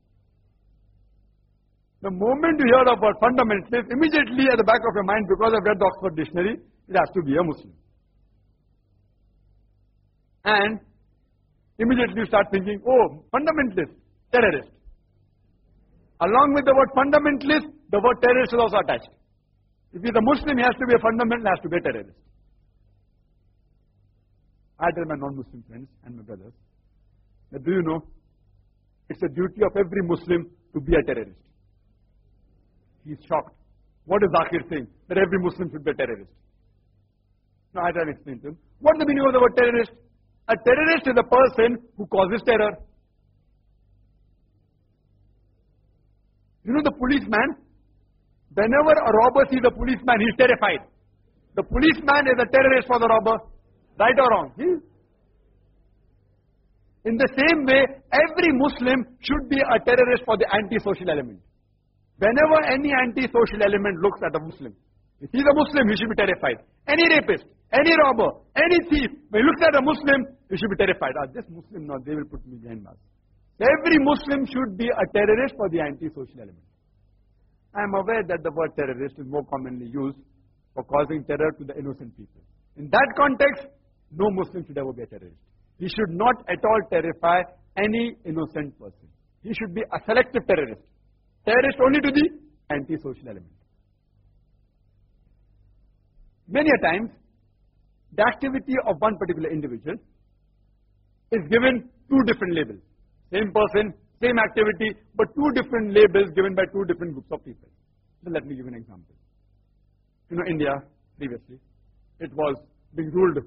The moment you hear the word fundamentalist, immediately at the back of your mind, because I've read the Oxford Dictionary, it has to be a Muslim. And immediately you start thinking, oh, fundamentalist, terrorist. Along with the word fundamentalist, the word terrorist is also attached. If he's a Muslim, he has to be a fundamentalist, has to be a terrorist. I tell my non-Muslim friends and my brothers that do you know, it's a duty of every Muslim to be a terrorist. He's shocked. What is Zakir saying? That every Muslim should be a terrorist. Now I try to explain to him. What is the meaning of the word terrorist? A terrorist is a person who causes terror. You know the policeman? Whenever a robber sees a policeman, he's terrified. The policeman is a terrorist for the robber. Right or wrong? He in the same way, every Muslim should be a terrorist for the anti-social element. Whenever any anti-social element looks at a Muslim, if he's a Muslim, he should be terrified. Any rapist, any robber, any thief, when he looks at a Muslim, he should be terrified. Ah, this Muslim, now they will put me behind bars. Every Muslim should be a terrorist for the anti-social element. I am aware that the word terrorist is more commonly used for causing terror to the innocent people. In that context, no Muslim should ever be a terrorist. He should not at all terrify any innocent person. He should be a selective terrorist. Terrorist only to the anti-social element. Many a times, the activity of one particular individual is given two different labels. Same person, same activity, but two different labels given by two different groups of people. So let me give an example. You know, India, previously, it was being ruled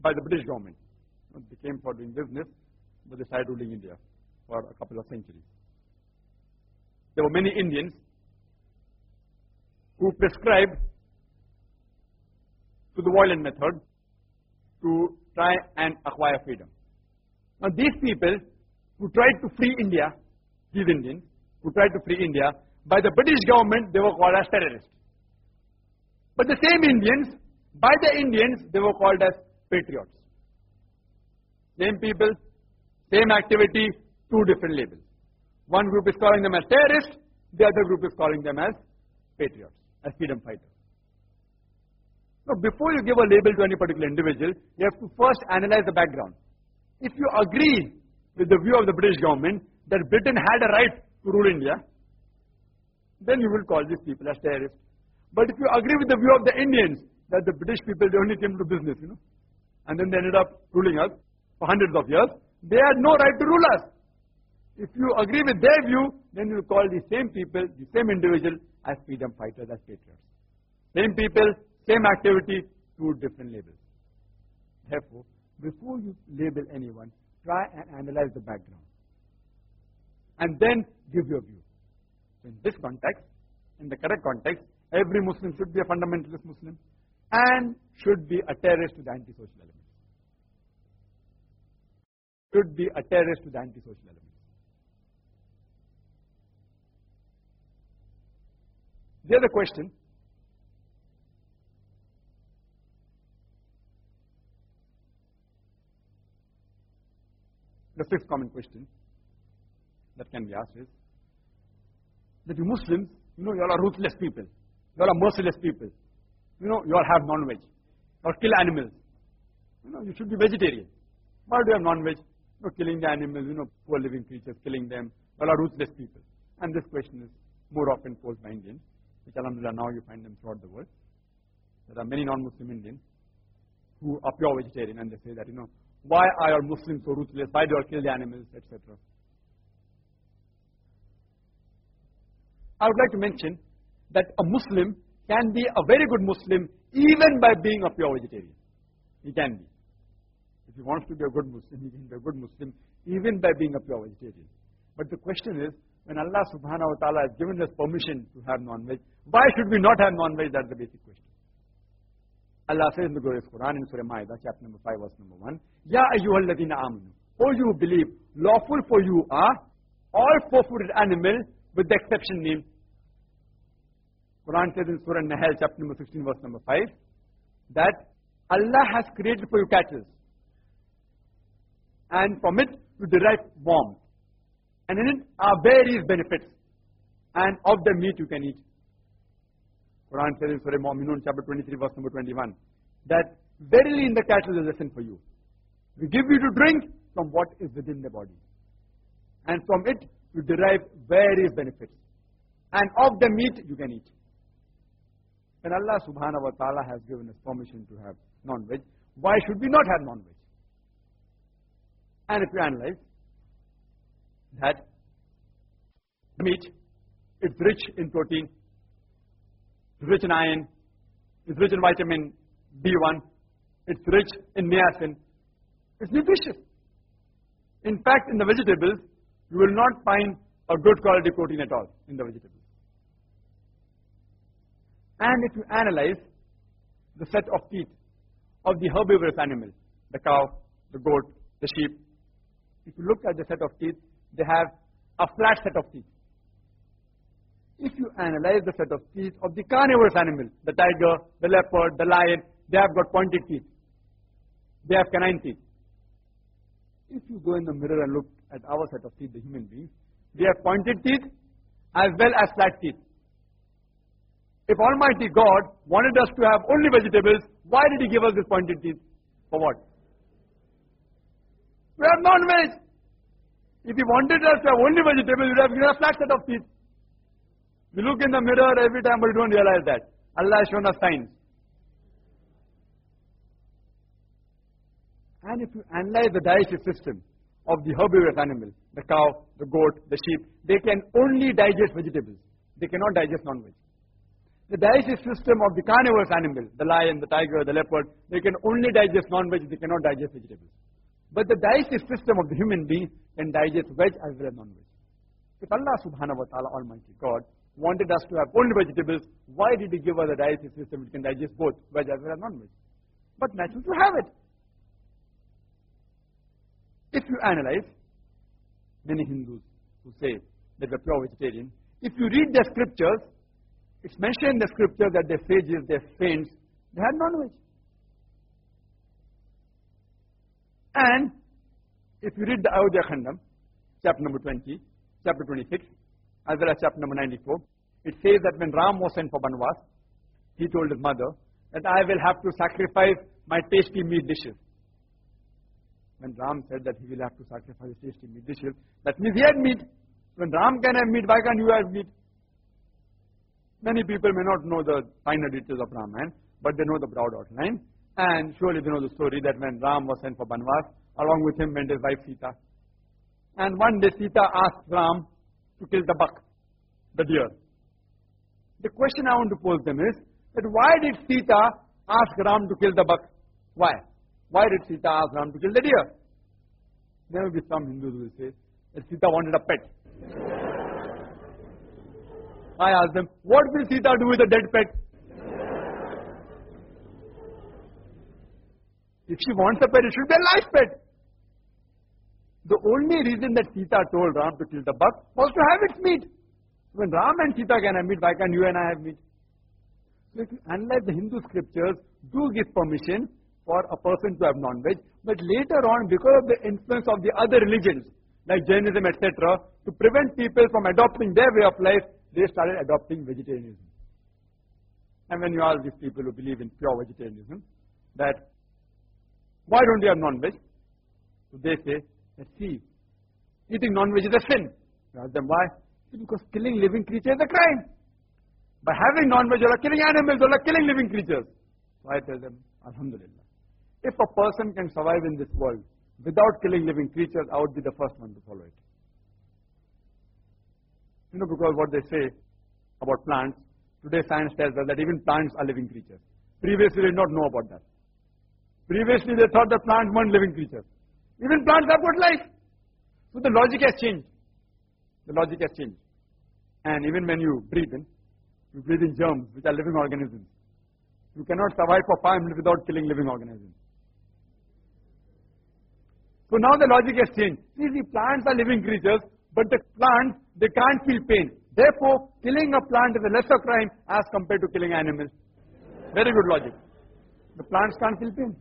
by the British government. They came for doing business, but they started ruling India for a couple of centuries. There were many Indians who prescribed to the violent method to try and acquire freedom. Now these people who tried to free India, these Indians, who tried to free India, by the British government they were called as terrorists. But the same Indians, by the Indians, they were called as patriots. Same people, same activity, two different labels. One group is calling them as terrorists, the other group is calling them as patriots, as freedom fighters. Now, before you give a label to any particular individual, you have to first analyze the background. If you agree with the view of the British government that Britain had a right to rule India, then you will call these people as terrorists. But if you agree with the view of the Indians that the British people, they only came to business, you know, and then they ended up ruling us for hundreds of years, they had no right to rule us. If you agree with their view, then you call the same people, the same individual as freedom fighters, as patriots. Same people, same activity, two different labels. Therefore, before you label anyone, try and analyze the background. And then give your view. In this context, in the correct context, every Muslim should be a fundamentalist Muslim and should be a terrorist to the anti-social element. Should be a terrorist to the anti-social element. The other question the fifth common question that can be asked is that you Muslims, you know, you all are ruthless people. You all are merciless people. You know, you all have non-veg. Or kill animals. You know, you should be vegetarian. Why do you have non-veg? You know, killing the animals, you know, poor living creatures, killing them. All are ruthless people. And this question is more often posed by Indians, which alhamdulillah now you find them throughout the world. There are many non-Muslim Indians who are pure vegetarian and they say that, you know, why are your Muslims so ruthless? Why do you kill the animals, etc.? I would like to mention that a Muslim can be a very good Muslim even by being a pure vegetarian. He can be. He wants to be a good Muslim, he can be a good Muslim even by being a pure vegetarian. But the question is, when Allah subhanahu wa ta'ala has given us permission to have non-veg, why should we not have non-veg? That's the basic question. Allah says in the glorious Quran in Surah Ma'idah, chapter number 5, verse number 1, Ya ayyuhalladhina amanu. O you believe, lawful for you are all four-footed animals with the exception named. Quran says in Surah Nahl, chapter number 16, verse number 5, that Allah has created for you cattle. And from it you derive warmth. And in it are various benefits. And of the meat you can eat. Quran says in Surah Mu'minun, chapter 23, verse number 21, that verily in the cattle is a lesson for you. We give you to drink from what is within the body. And from it you derive various benefits. And of the meat you can eat. When Allah subhanahu wa ta'ala has given us permission to have non-veg, why should we not have non-veg? And if you analyze that meat, it's rich in protein, it's rich in iron, it's rich in vitamin B1, it's rich in niacin, it's nutritious. In fact, in the vegetables, you will not find a good quality protein at all in the vegetables. And if you analyze the set of teeth of the herbivorous animal, the cow, the goat, the sheep, if you look at the set of teeth, they have a flat set of teeth. If you analyze the set of teeth of the carnivorous animal, the tiger, the leopard, the lion, they have got pointed teeth. They have canine teeth. If you go in the mirror and look at our set of teeth, the human beings, we have pointed teeth as well as flat teeth. If Almighty God wanted us to have only vegetables, why did He give us this pointed teeth? For what? We have non-veg. If He wanted us to have only vegetables, we would have given a flat set of teeth. We look in the mirror every time, but we don't realize that. Allah has shown us signs. And if you analyze the digestive system of the herbivorous animal, the cow, the goat, the sheep, they can only digest vegetables. They cannot digest non-veg. The digestive system of the carnivorous animal, the lion, the tiger, the leopard, they can only digest non-veg, they cannot digest vegetables. But the digestive system of the human being can digest veg as well as non-veg. If Allah subhanahu wa ta'ala, Almighty God, wanted us to have only vegetables, why did He give us a digestive system which can digest both veg as well as non-veg? But natural to have it. If you analyze many Hindus who say that they're pure vegetarian, if you read their scriptures, it's mentioned in the scripture that their sages, their saints, they had non-veg. And if you read the Ayodhya Khandam, chapter number 20, chapter 26, as well as chapter number 94, it says that when Ram was sent for Banvas, he told his mother that I will have to sacrifice my tasty meat dishes. When Ram said that he will have to sacrifice his tasty meat dishes, that means he had meat. When Ram can have meat, why can't you have meat? Many people may not know the finer details of Ramayana, but they know the broad outline. And surely you know the story that when Ram was sent for Banvas, along with him went his wife Sita. And one day Sita asked Ram to kill the buck, the deer. The question I want to pose them is that why did Sita ask Ram to kill the buck? Why? Why did Sita ask Ram to kill the deer? There will be some Hindus who will say that Sita wanted a pet. I asked them, what will Sita do with a dead pet? If she wants a pet, it should be a live pet. The only reason that Sita told Ram to kill the buck was to have its meat. When Ram and Sita can have meat, why can't you and I have meat? So analyze the Hindu scriptures, do give permission for a person to have non-veg, but later on, because of the influence of the other religions, like Jainism, etc., to prevent people from adopting their way of life, they started adopting vegetarianism. And when you ask these people who believe in pure vegetarianism, that why don't they have non-veg? So they say that see, eating non-veg is a sin. You ask them why? Because killing living creatures is a crime. By having non-veg, you are killing animals, you are killing living creatures. So I tell them, Alhamdulillah. If a person can survive in this world without killing living creatures, I would be the first one to follow it. You know, because what they say about plants, today science tells us that even plants are living creatures. Previously, they did not know about that. Previously, they thought that plants weren't living creatures. Even plants have got life. So the logic has changed. The logic has changed. And even when you breathe in, you breathe in germs, which are living organisms. You cannot survive for five minutes without killing living organisms. So now the logic has changed. See, the plants are living creatures, but the plants, they can't feel pain. Therefore, killing a plant is a lesser crime as compared to killing animals. Very good logic. The plants can't feel pain.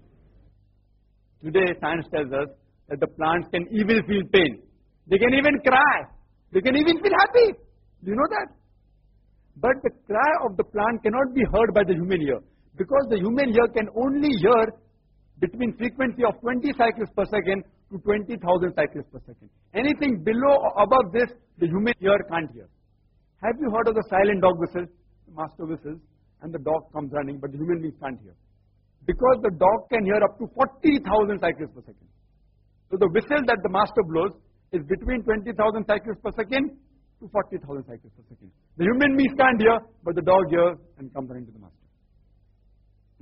Today, science tells us that the plants can even feel pain. They can even cry. They can even feel happy. Do you know that? But the cry of the plant cannot be heard by the human ear. Because the human ear can only hear between frequency of 20 cycles per second to 20,000 cycles per second. Anything below or above this, the human ear can't hear. Have you heard of the silent dog whistle? The master whistles and the dog comes running, but the human beings can't hear. Because the dog can hear up to 40,000 cycles per second. So the whistle that the master blows is between 20,000 cycles per second to 40,000 cycles per second. The human beings stand here, but the dog hears and comes running to the master.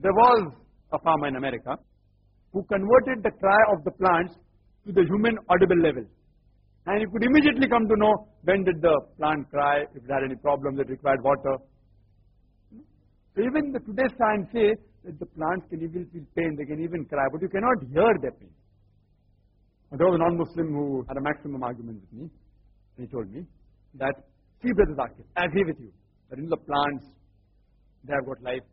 There was a farmer in America who converted the cry of the plants to the human audible level. And you could immediately come to know when did the plant cry, if it had any problems, it required water. So even the today's science say that the plants can even feel pain, they can even cry, but you cannot hear their pain. There was a non-Muslim who had a maximum argument with me. And he told me that, see brother Zakir, I agree with you, that in the plants, they have got life,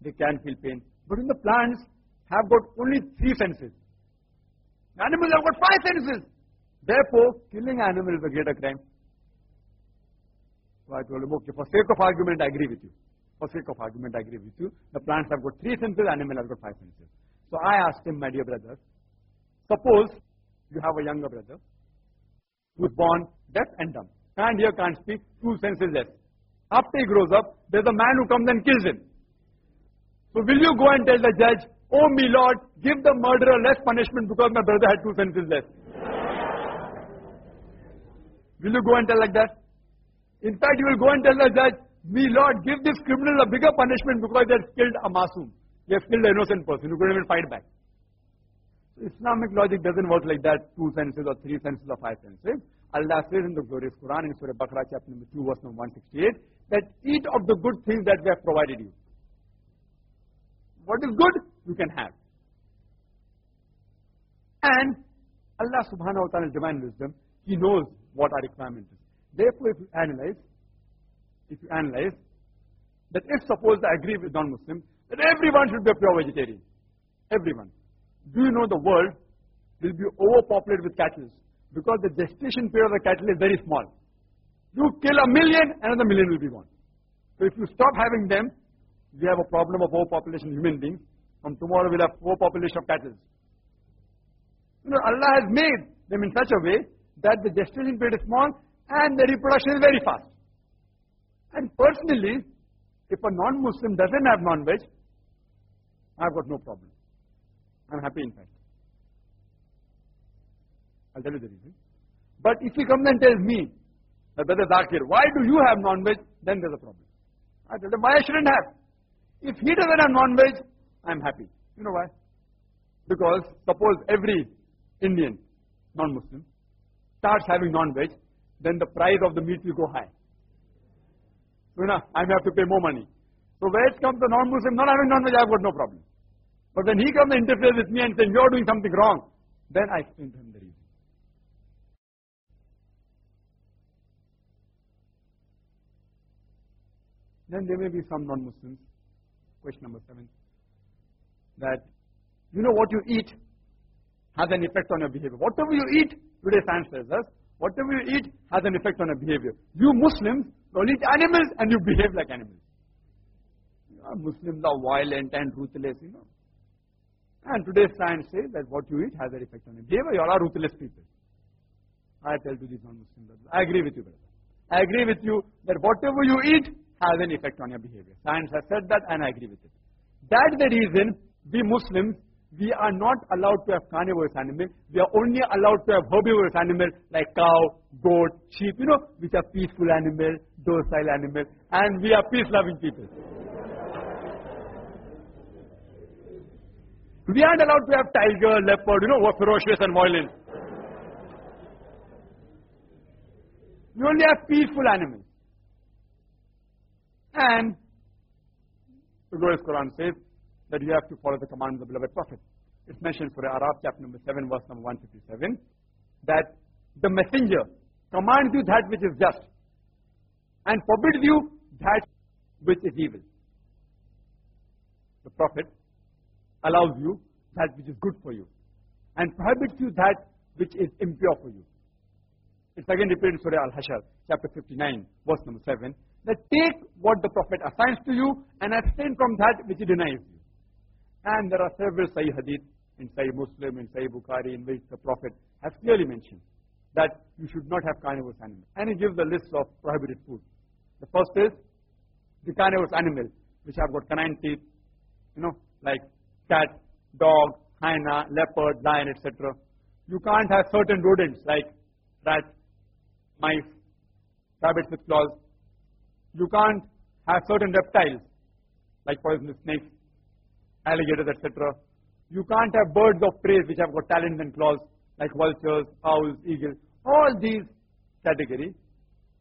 they can feel pain. But in the plants, have got only three senses. The animals have got five senses. Therefore, killing animal is a greater crime. So I told him, okay, for sake of argument, I agree with you. For sake of argument, I agree with you. The plants have got three senses, animal has got five senses. So I asked him, my dear brother, suppose you have a younger brother who's born deaf and dumb. Can't hear, can't speak, two senses less. After he grows up, there's a man who comes and kills him. So will you go and tell the judge, Oh me Lord, give the murderer less punishment because my brother had two senses less? will you go and tell like that? In fact, you will go and tell the judge, Me Lord, give this criminal a bigger punishment because they have killed a masoom. They have killed an innocent person who couldn't even fight back. Islamic logic doesn't work like that, two senses or three senses or five senses. Allah says in the glorious Quran in Surah Baqarah chapter number 2 verse number 168 that eat of the good things that we have provided you. What is good, you can have. And Allah subhanahu wa ta'ala's divine wisdom, He knows what our requirement is. Therefore, if you analyze, if you analyze, that if suppose I agree with non-Muslims, that everyone should be a pure vegetarian. Everyone. Do you know the world will be overpopulated with cattle? Because the gestation period of the cattle is very small. You kill a million, another million will be gone. So if you stop having them, we have a problem of overpopulation of human beings. From tomorrow we'll have overpopulation of cattle. You know, Allah has made them in such a way that the gestation period is small and the reproduction is very fast. And personally, if a non-Muslim doesn't have non-veg, I've got no problem. I'm happy in fact. I'll tell you the reason. But if he comes and tells me, Brother Zakir, why do you have non-veg? Then there's a problem. I tell him, why I shouldn't have? If he doesn't have non-veg, I'm happy. You know why? Because suppose every Indian, non-Muslim, starts having non-veg, then the price of the meat will go high. You know, I may have to pay more money. So where it comes to non-Muslim not having non-veg, I've got no problem. But when he comes and interferes with me and says, you're doing something wrong, then I explain to him the reason. Then there may be some non-Muslims, question number seven, that you know what you eat has an effect on your behavior. Whatever you eat, today science tells us, whatever you eat has an effect on your behavior. You Muslims don't eat animals and you behave like animals. You know, Muslims are violent and ruthless, you know. And today's science says that what you eat has an effect on your behavior. You are ruthless people. I tell to these non-Muslim brothers. I agree with you, brother. I agree with you that whatever you eat has an effect on your behavior. Science has said that and I agree with it. That's the reason we Muslims, we are not allowed to have carnivorous animals. We are only allowed to have herbivorous animals like cow, goat, sheep, you know, which are peaceful animals, docile animals, and we are peace-loving people. We aren't allowed to have tiger, leopard, you know, ferocious and violent. We only have peaceful animals. And the Quran says that you have to follow the commandments of the beloved Prophet. It's mentioned for Araf chapter number 7, verse number 157, that the messenger commands you that which is just and forbids you that which is evil. The Prophet allows you that which is good for you and prohibits you that which is impure for you. It's again repeated in Surah Al-Hashr, chapter 59, verse number 7, that take what the Prophet assigns to you and abstain from that which he denies you. And there are several Sahih Hadith in Sahih Muslim, in Sahih Bukhari, in which the Prophet has clearly mentioned that you should not have carnivorous animals. And he gives the list of prohibited food. The first is the carnivorous animal, which have got canine teeth, you know, like cat, dog, hyena, leopard, lion, etc. You can't have certain rodents like rats, mice, rabbits with claws. You can't have certain reptiles like poisonous snakes, alligators, etc. You can't have birds of prey which have got talons and claws like vultures, owls, eagles. All these categories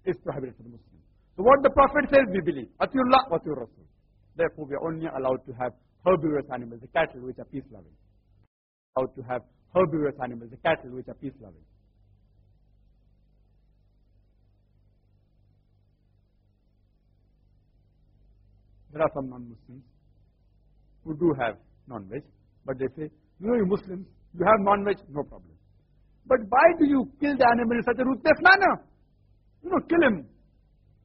is prohibited for the Muslim. So what the Prophet says, we believe. Atiullah, Atur Rasul. Therefore, we are only allowed to have herbivorous animals, the cattle which are peace-loving. Allowed to have herbivorous animals, the cattle which are peace-loving. There are some non-Muslims who do have non-veg, but they say, you know, you Muslims, you have non-veg, no problem. But why do you kill the animal in such a ruthless manner? You know, kill him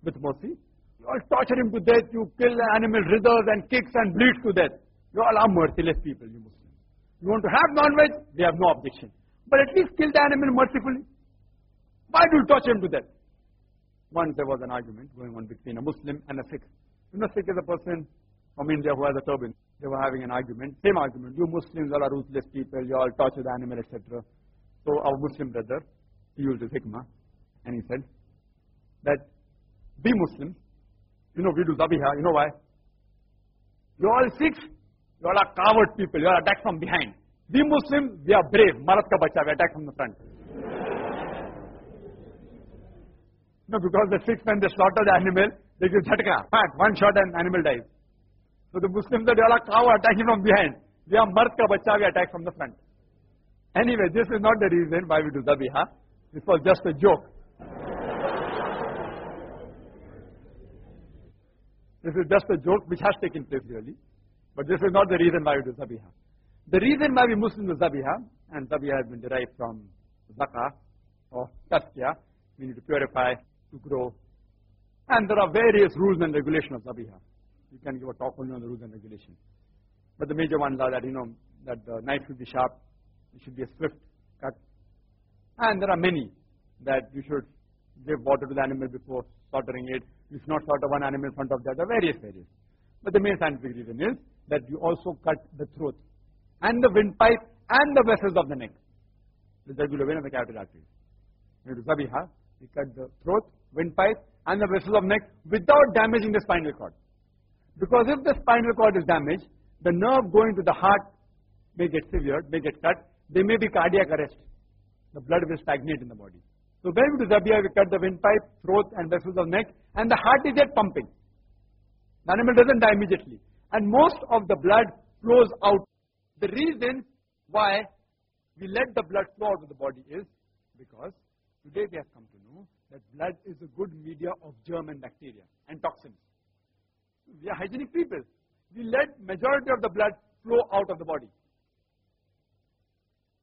with mercy. You all torture him to death. You kill the animal, writhers and kicks and bleeds to death. You all are merciless people, you Muslims. You want to have non-veg? They have no objection. But at least kill the animal mercifully. Why do you torture him to death? Once there was an argument going on between a Muslim and a Sikh. You know, Sikh is a person from India who has a turban. They were having an argument, same argument. You Muslims are ruthless people, you all torture the animal, etc. So our Muslim brother, he used his hikmah, and he said that be Muslims. You know, we do zabiha. You know why? You all Sikhs, you all are coward people. You are attacked from behind. Be Muslim, we are brave. Marat ka bacha, we attack from the front. no, because the Sikhs, when they slaughter the animal, they give jhatka, pat, one shot and animal dies. So the Muslims they are all cow attacking from behind. We are mard ka bacha, we attack from the front. Anyway, this is not the reason why we do zabiha. This was just a joke. this is just a joke which has taken place really. But this is not the reason why we do zabiha. The reason why we Muslims do zabiha, and zabiha has been derived from zakah or we need to purify, to grow. And there are various rules and regulations of zabiha. You can give a talk only on the rules and regulations. But the major ones are that, you know, that the knife should be sharp, it should be a swift cut. And there are many that you should give water to the animal before slaughtering it. You should not slaughter one animal in front of the other, various, various. But the main scientific reason is that you also cut the throat and the windpipe and the vessels of the neck. The jugular vein and the carotid arteries. Do zabiha, you cut the throat, windpipe and the vessels of neck without damaging the spinal cord. Because if the spinal cord is damaged, the nerve going to the heart may get severed, may get cut, there may be cardiac arrest. The blood will stagnate in the body. So when we do zabiha, we cut the windpipe, throat and vessels of neck, and the heart is yet pumping. The animal doesn't die immediately. And most of the blood flows out. The reason why we let the blood flow out of the body is because today we have come to know that blood is a good media of germ and bacteria and toxins. We are hygienic people. We let majority of the blood flow out of the body.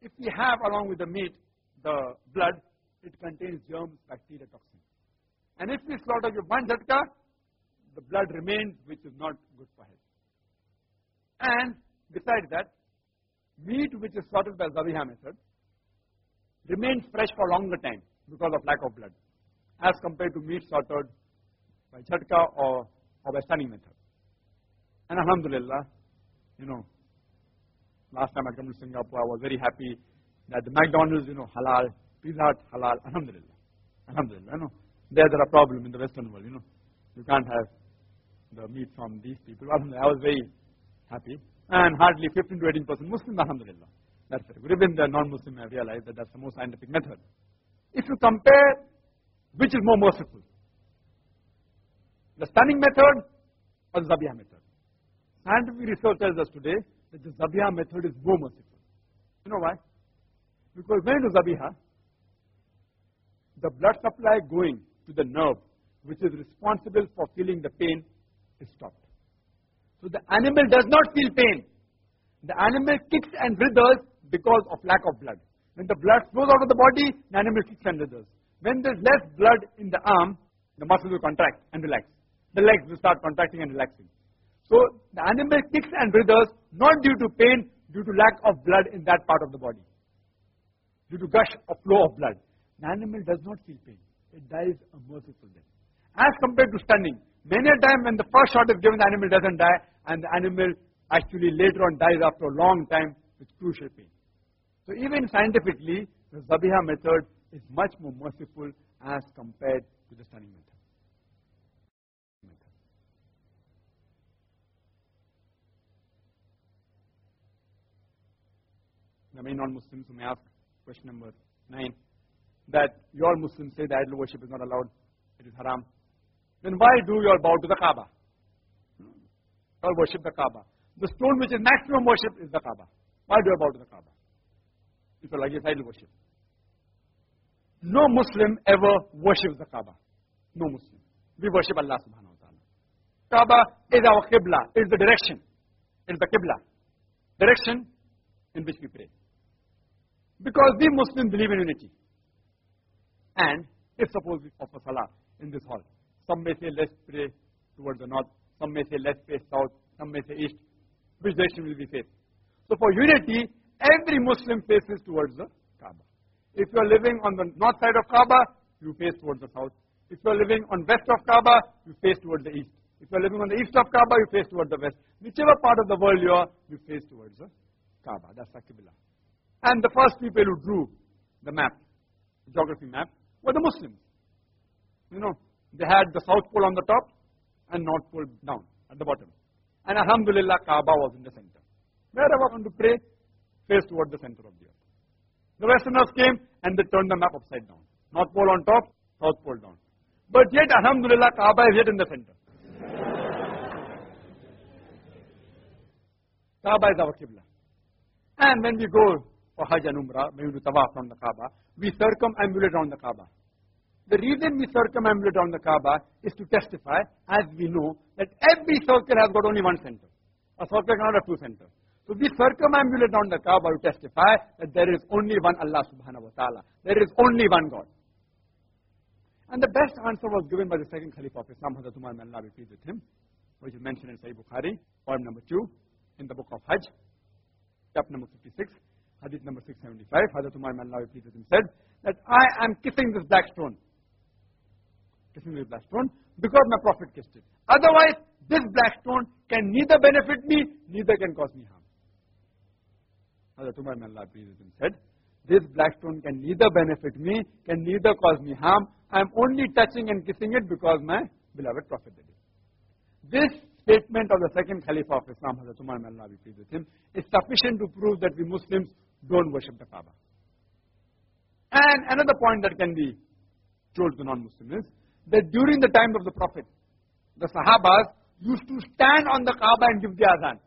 If we have along with the meat the blood, it contains germs, bacteria, toxins. And if we slaughter one jhatka, the blood remains, which is not good for health. And besides that, meat which is slaughtered by Zabiha method remains fresh for longer time because of lack of blood, as compared to meat slaughtered by jhatka or, or by stunning method. And Alhamdulillah, you know, last time I came to Singapore, I was very happy that the McDonald's, you know, halal, Pizza halal, Alhamdulillah. Alhamdulillah, you know. There, there are problems in the Western world, you know. You can't have the meat from these people. I was very happy. And hardly 15 to 18 percent Muslim, Alhamdulillah. That's it. Even the non-Muslim have realized that that's the most scientific method. If you compare which is more merciful, the stunning method or the Zabiha method? Scientific research tells us today that the Zabiha method is more merciful. You know why? Because when you do Zabiha, the blood supply going to the nerve, which is responsible for feeling the pain, is stopped. So the animal does not feel pain. The animal kicks and writhers because of lack of blood. When the blood flows out of the body, the animal kicks and writhers. When there's less blood in the arm, the muscles will contract and relax. The legs will start contracting and relaxing. So the animal kicks and writhers not due to pain, due to lack of blood in that part of the body. Due to gush or flow of blood. The animal does not feel pain. It dies a merciful death. As compared to stunning, many a time when the first shot is given, the animal doesn't die, and the animal actually later on dies after a long time with crucial pain. So even scientifically, the Zabiha method is much more merciful as compared to the stunning method. The main non-Muslims who may ask question number 9 that your Muslims say that idol worship is not allowed, it is haram. Then why do you all bow to the Kaaba? Hmm? Or worship the Kaaba. The stone which is maximum worship is the Kaaba. Why do you bow to the Kaaba? People like it's idol worship. No Muslim ever worships the Kaaba. No Muslim. We worship Allah subhanahu wa ta'ala. Kaaba is our Qibla, is the direction. It is the Qibla. Direction in which we pray. Because the Muslims believe in unity. And if suppose we offer salah in this hall, some may say let's pray towards the north, some may say let's face south, some may say east. Which direction will we face? So for unity, every Muslim faces towards the Kaaba. If you are living on the north side of Kaaba, you face towards the south. If you are living on west of Kaaba, you face towards the east. If you are living on the east of Kaaba, you face towards the west. Whichever part of the world you are, you face towards the Kaaba. That's the Qibla. And the first people who drew the map, the geography map, were the Muslims. You know, they had the south pole on the top and north pole down at the bottom. And Alhamdulillah, Kaaba was in the center. Wherever I want to pray, face towards the center of the earth. The Westerners came and they turned the map upside down. North pole on top, south pole down. But yet, Alhamdulillah, Kaaba is yet in the center. Kaaba is our Qibla. And when we go for Hajj and Umrah, we do tawaf around the Kaaba, we circumambulate around the Kaaba. The reason we circumambulate around the Kaaba is to testify, as we know, that every circle has got only one center. A circle cannot have two centers. So we circumambulate around the Kaaba to testify that there is only one Allah subhanahu wa ta'ala. There is only one God. And the best answer was given by the second Caliph of Islam, Hazrat Umar may Allah be pleased with him, which is mentioned in Sahih Bukhari, volume number 2, in the book of Hajj, chapter number 56, hadith number 675. Hazrat Umar may Allah be pleased with him said that I am kissing this black stone. Kissing this black stone because my Prophet kissed it. Otherwise, this black stone can neither benefit me, neither can cause me harm. Hazrat Umar may Allah be pleased with him said, this black stone can neither benefit me, can neither cause me harm. I am only touching and kissing it because my beloved Prophet did it. This statement of the second Caliph of Islam, Hazrat Umar may Allah be pleased with him, is sufficient to prove that we Muslims don't worship the Kaaba. And another point that can be told to non-Muslims is that during the time of the Prophet, the Sahabas used to stand on the Kaaba and give the azan.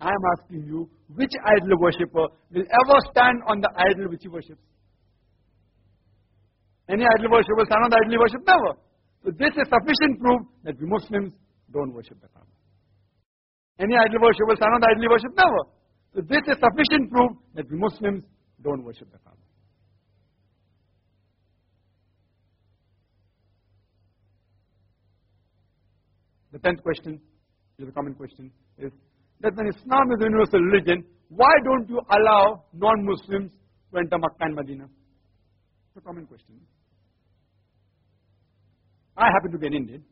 I am asking you, which idol worshipper will ever stand on the idol which he worships? Any idol worshipper stand on the idol he worships? Never. So this is sufficient proof that we Muslims don't worship the Kaaba. Any idol worshipper stand on the idol he worships? Never. So this is sufficient proof that we Muslims don't worship the Kaaba. The tenth question, which is a common question, is that when Islam is a universal religion, why don't you allow non-Muslims to enter Makkah and Medina? It's a common question. I happen to be an Indian.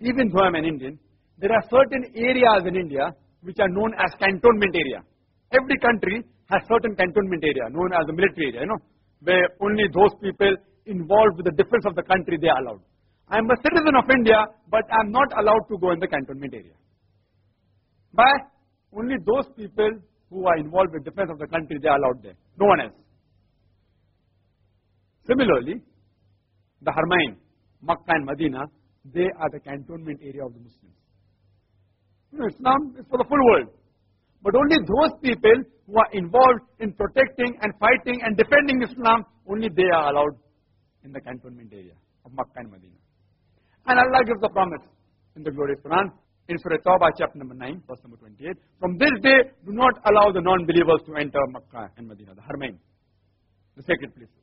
Even though I'm an Indian, there are certain areas in India which are known as cantonment area. Every country has certain cantonment area known as the military area, you know, where only those people involved with the defense of the country they are allowed. I'm a citizen of India, but I'm not allowed to go in the cantonment area. By only those people who are involved with defense of the country, they are allowed there. No one else. Similarly, the Haramain, Makkah and Medina, they are the cantonment area of the Muslims. Know, Islam is for the full world. But only those people who are involved in protecting and fighting and defending Islam, only they are allowed in the cantonment area of Makkah and Medina. And Allah gives a promise in the glorious Quran, in Surah Tawbah, chapter number 9, verse number 28. From this day, do not allow the non-believers to enter Makkah and Medina, the Haramain, the sacred places.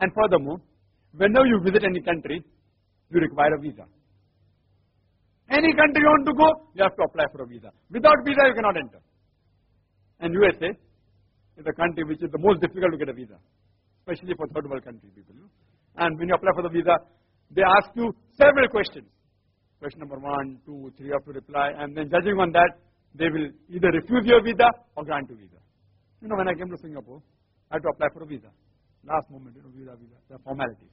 And furthermore, whenever you visit any country, you require a visa. Any country you want to go, you have to apply for a visa. Without visa, you cannot enter. And USA is a country which is the most difficult to get a visa, especially for third world country people. And when you apply for the visa, they ask you several questions. Question number one, two, three, you have to reply, and then judging on that, they will either refuse your visa or grant you visa. You know, when I came to Singapore, I had to apply for a visa. Last moment, you know, visa, visa, the formality.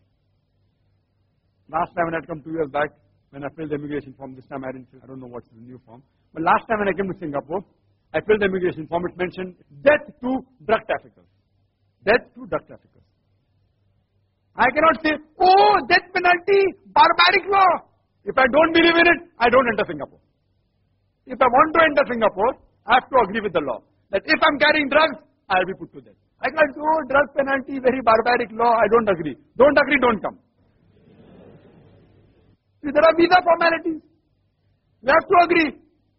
Last time when I had come two years back, when I filled the immigration form, this time I didn't fill, I don't know what's the new form. But last time when I came to Singapore, I filled the immigration form, it mentioned death to drug traffickers. Death to drug traffickers. I cannot say, oh, death penalty, barbaric law. If I don't believe in it, I don't enter Singapore. If I want to enter Singapore, I have to agree with the law. That if I'm carrying drugs, I'll be put to death. I can't say, oh, drug penalty, very barbaric law, I don't agree. Don't agree, don't come. See, there are visa formalities. You have to agree.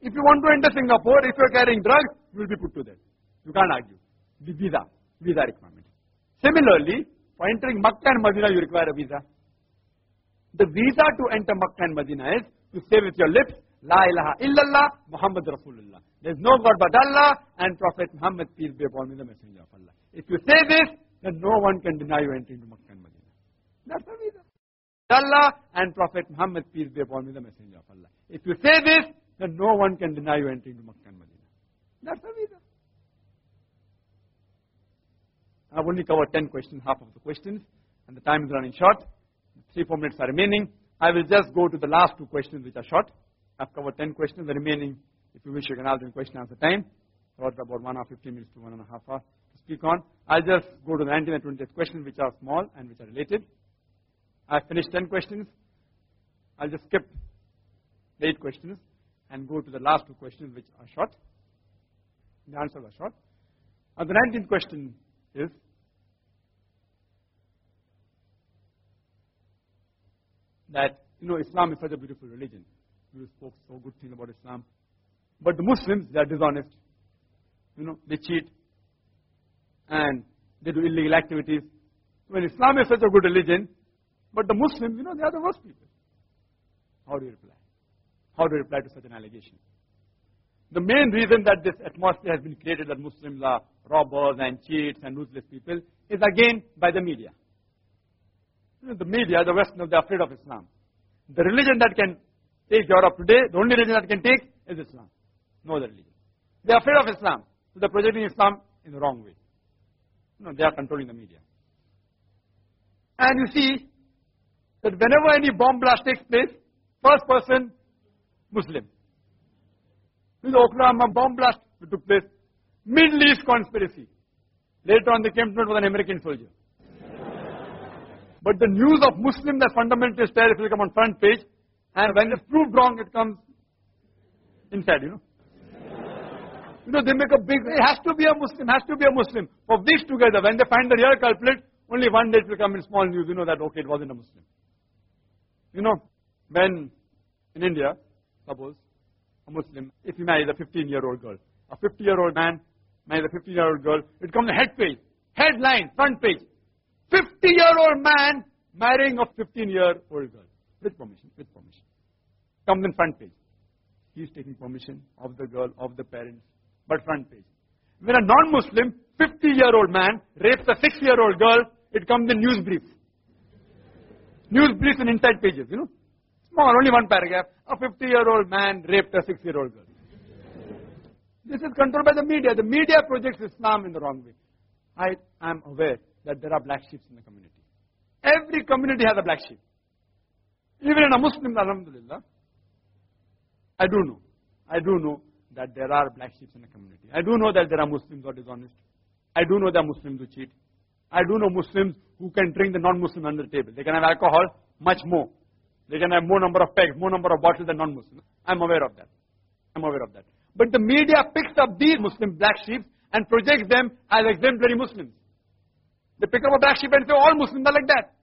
If you want to enter Singapore, if you're carrying drugs, you will be put to death. You can't argue. The visa, visa requirement. Similarly, for entering Makkah and Medina, you require a visa. The visa to enter Makkah and Medina is to say with your lips, La ilaha illallah, Muhammad Rasulullah. There is no God but Allah and Prophet Muhammad, peace be upon him, the messenger of Allah. If you say this, then no one can deny you entering to Makkah and Medina. That's the visa. Allah and Prophet Muhammad, peace be upon him, the messenger of Allah. If you say this, then no one can deny you entering to Makkah and Medina. That's the visa. I've only covered 10 questions, half of the questions, and the time is running short. Three, four minutes are remaining. I will just go to the last two questions which are short. I've covered 10 questions. The remaining, if you wish, you can ask them question answer time. About about one hour, 15 minutes to one and a half hour to speak on. I'll just go to the 19th and 20th questions which are small and which are related. I've finished 10 questions. I'll just skip the 8 questions and go to the last two questions which are short. The answers are short. And the 19th question is, that, you know, Islam is such a beautiful religion. You spoke so good thing about Islam. But the Muslims, they are dishonest. You know, they cheat. And they do illegal activities. When Islam is such a good religion, but the Muslims, you know, they are the worst people. How do you reply? How do you reply to such an allegation? The main reason that this atmosphere has been created that Muslims are robbers and cheats and ruthless people is again by the media. The media, the Westerners, they're afraid of Islam. The religion that can take Europe today, the only religion that can take is Islam. No other religion. They're afraid of Islam. So they're projecting Islam in the wrong way. You no, know, they are controlling the media. And you see that whenever any bomb blast takes place, first person, Muslim. The Oklahoma bomb blast took place, Middle East conspiracy. Later on they came to know it was an American soldier. But the news of Muslim that fundamentalist terrorists will come on front page, and when it's proved wrong, it comes inside, you know. You know, they make a big, it has to be a Muslim, has to be a Muslim. For this together, when they find the real culprit, only one day it will come in small news, you know that, okay, it wasn't a Muslim. You know, when in India, suppose, a Muslim, if he marries a 15-year-old girl, a 50-year-old man marries a 15-year-old girl, it comes the head page, headline, front page. 50-year-old man marrying a 15-year-old girl. With permission, with permission. Comes in front page. He's taking permission of the girl, of the parents, but front page. When a non-Muslim, 50-year-old man rapes a 6-year-old girl, it comes in news brief. News brief and inside pages, you know. Small, only one paragraph. A 50-year-old man raped a 6-year-old girl. This is controlled by the media. The media projects Islam in the wrong way. I am aware that there are black sheep in the community. Every community has a black sheep. Even in a Muslim, Alhamdulillah, I do know. I do know that there are black sheep in the community. I do know that there are Muslims who are dishonest. I do know are Muslims who cheat. I do know Muslims who can drink the non-Muslim under the table. They can have alcohol much more. They can have more number of pegs, more number of bottles than non-Muslims. I'm aware of that. I'm aware of that. But the media picks up these Muslim black sheep and projects them as exemplary Muslims. They pick up a black sheep and say all Muslims are like that.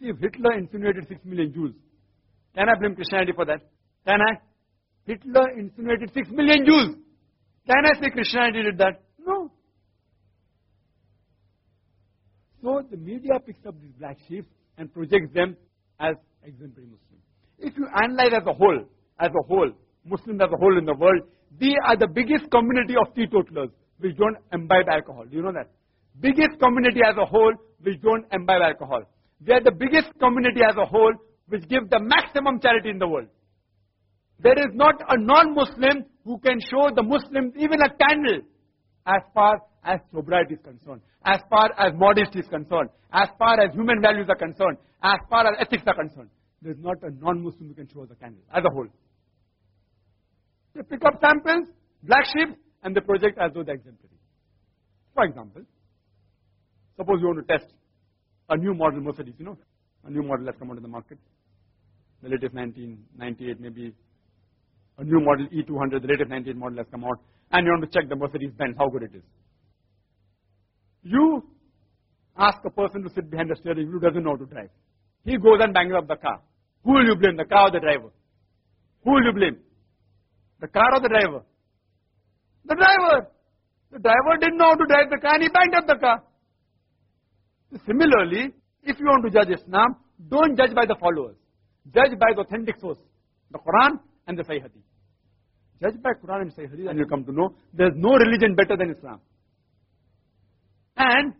See, if Hitler incinerated 6 million Jews, can I blame Christianity for that? Can I? Hitler incinerated 6 million Jews. Can I say Christianity did that? No. So the media picks up these black sheep and projects them as exemplary Muslims. If you analyze as a whole, as a whole, Muslims as a whole in the world, they are the biggest community of teetotalers which don't imbibe alcohol. Do you know that? Biggest community as a whole which don't imbibe alcohol. They are the biggest community as a whole which give the maximum charity in the world. There is not a non-Muslim who can show the Muslims even a candle as far as sobriety is concerned, as far as modesty is concerned, as far as human values are concerned, as far as ethics are concerned. There is not a non-Muslim who can show us candle as a whole. They pick up samples, black sheep, and they project as though they're exemplary. For example, suppose you want to test a new model Mercedes, you know, a new model has come out in the market. The latest 1998, maybe a new model E200, the latest 98 model has come out, and you want to check the Mercedes Benz, how good it is. You ask a person to sit behind the steering who doesn't know how to drive. He goes and bangs up the car. Who will you blame, the car or the driver? Who will you blame? The car or the driver? The driver. The driver didn't know how to drive the car and he banged up the car. Similarly, if you want to judge Islam, don't judge by the followers. Judge by the authentic source, the Quran and the Sahih Hadith. Judge by Quran and Sahih Hadith and you come to know there's no religion better than Islam. And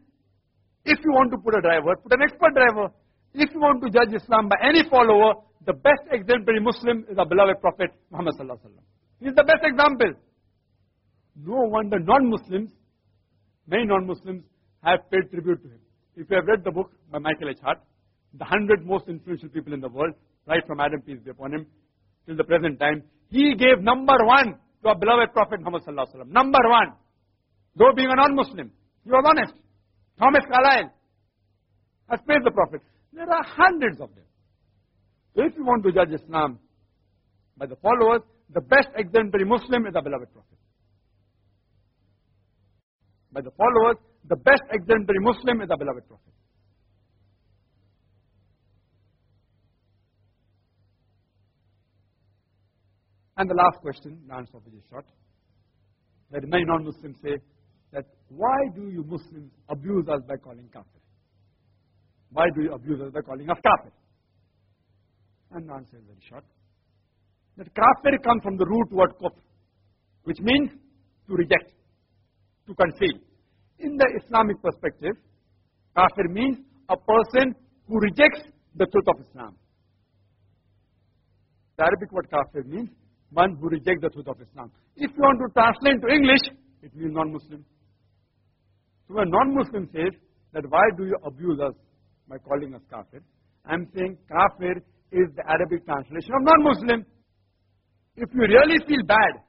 if you want to put a driver, put an expert driver. If you want to judge Islam by any follower, the best exemplary Muslim is our beloved Prophet Muhammad Sallallahu Alaihi Wasallam. He is the best example. No wonder non-Muslims, many non-Muslims have paid tribute to him. If you have read the book by Michael H. Hart, the hundred most influential people in the world, right from Adam, peace be upon him, till the present time, he gave number one to our beloved Prophet Muhammad Sallallahu Alaihi Wasallam. Number one. Though being a non-Muslim, he was honest. Thomas Carlyle has praised the Prophet. There are hundreds of them. So if you want to judge Islam by the followers, the best exemplary Muslim is our beloved Prophet. By the followers, the best exemplary Muslim is our beloved Prophet. And the last question, the answer of short, that many non-Muslims say that why do you Muslims abuse us by calling kafir? Why do you abuse us by calling us kafir? And the answer is very short. That kafir comes from the root word kufr, which means to reject, to conceal. In the Islamic perspective, kafir means a person who rejects the truth of Islam. The Arabic word kafir means one who rejects the truth of Islam. If you want to translate to English, it means non-Muslim. So when non-Muslim says that why do you abuse us by calling us kafir, I'm saying kafir is the Arabic translation of non-Muslim. If you really feel bad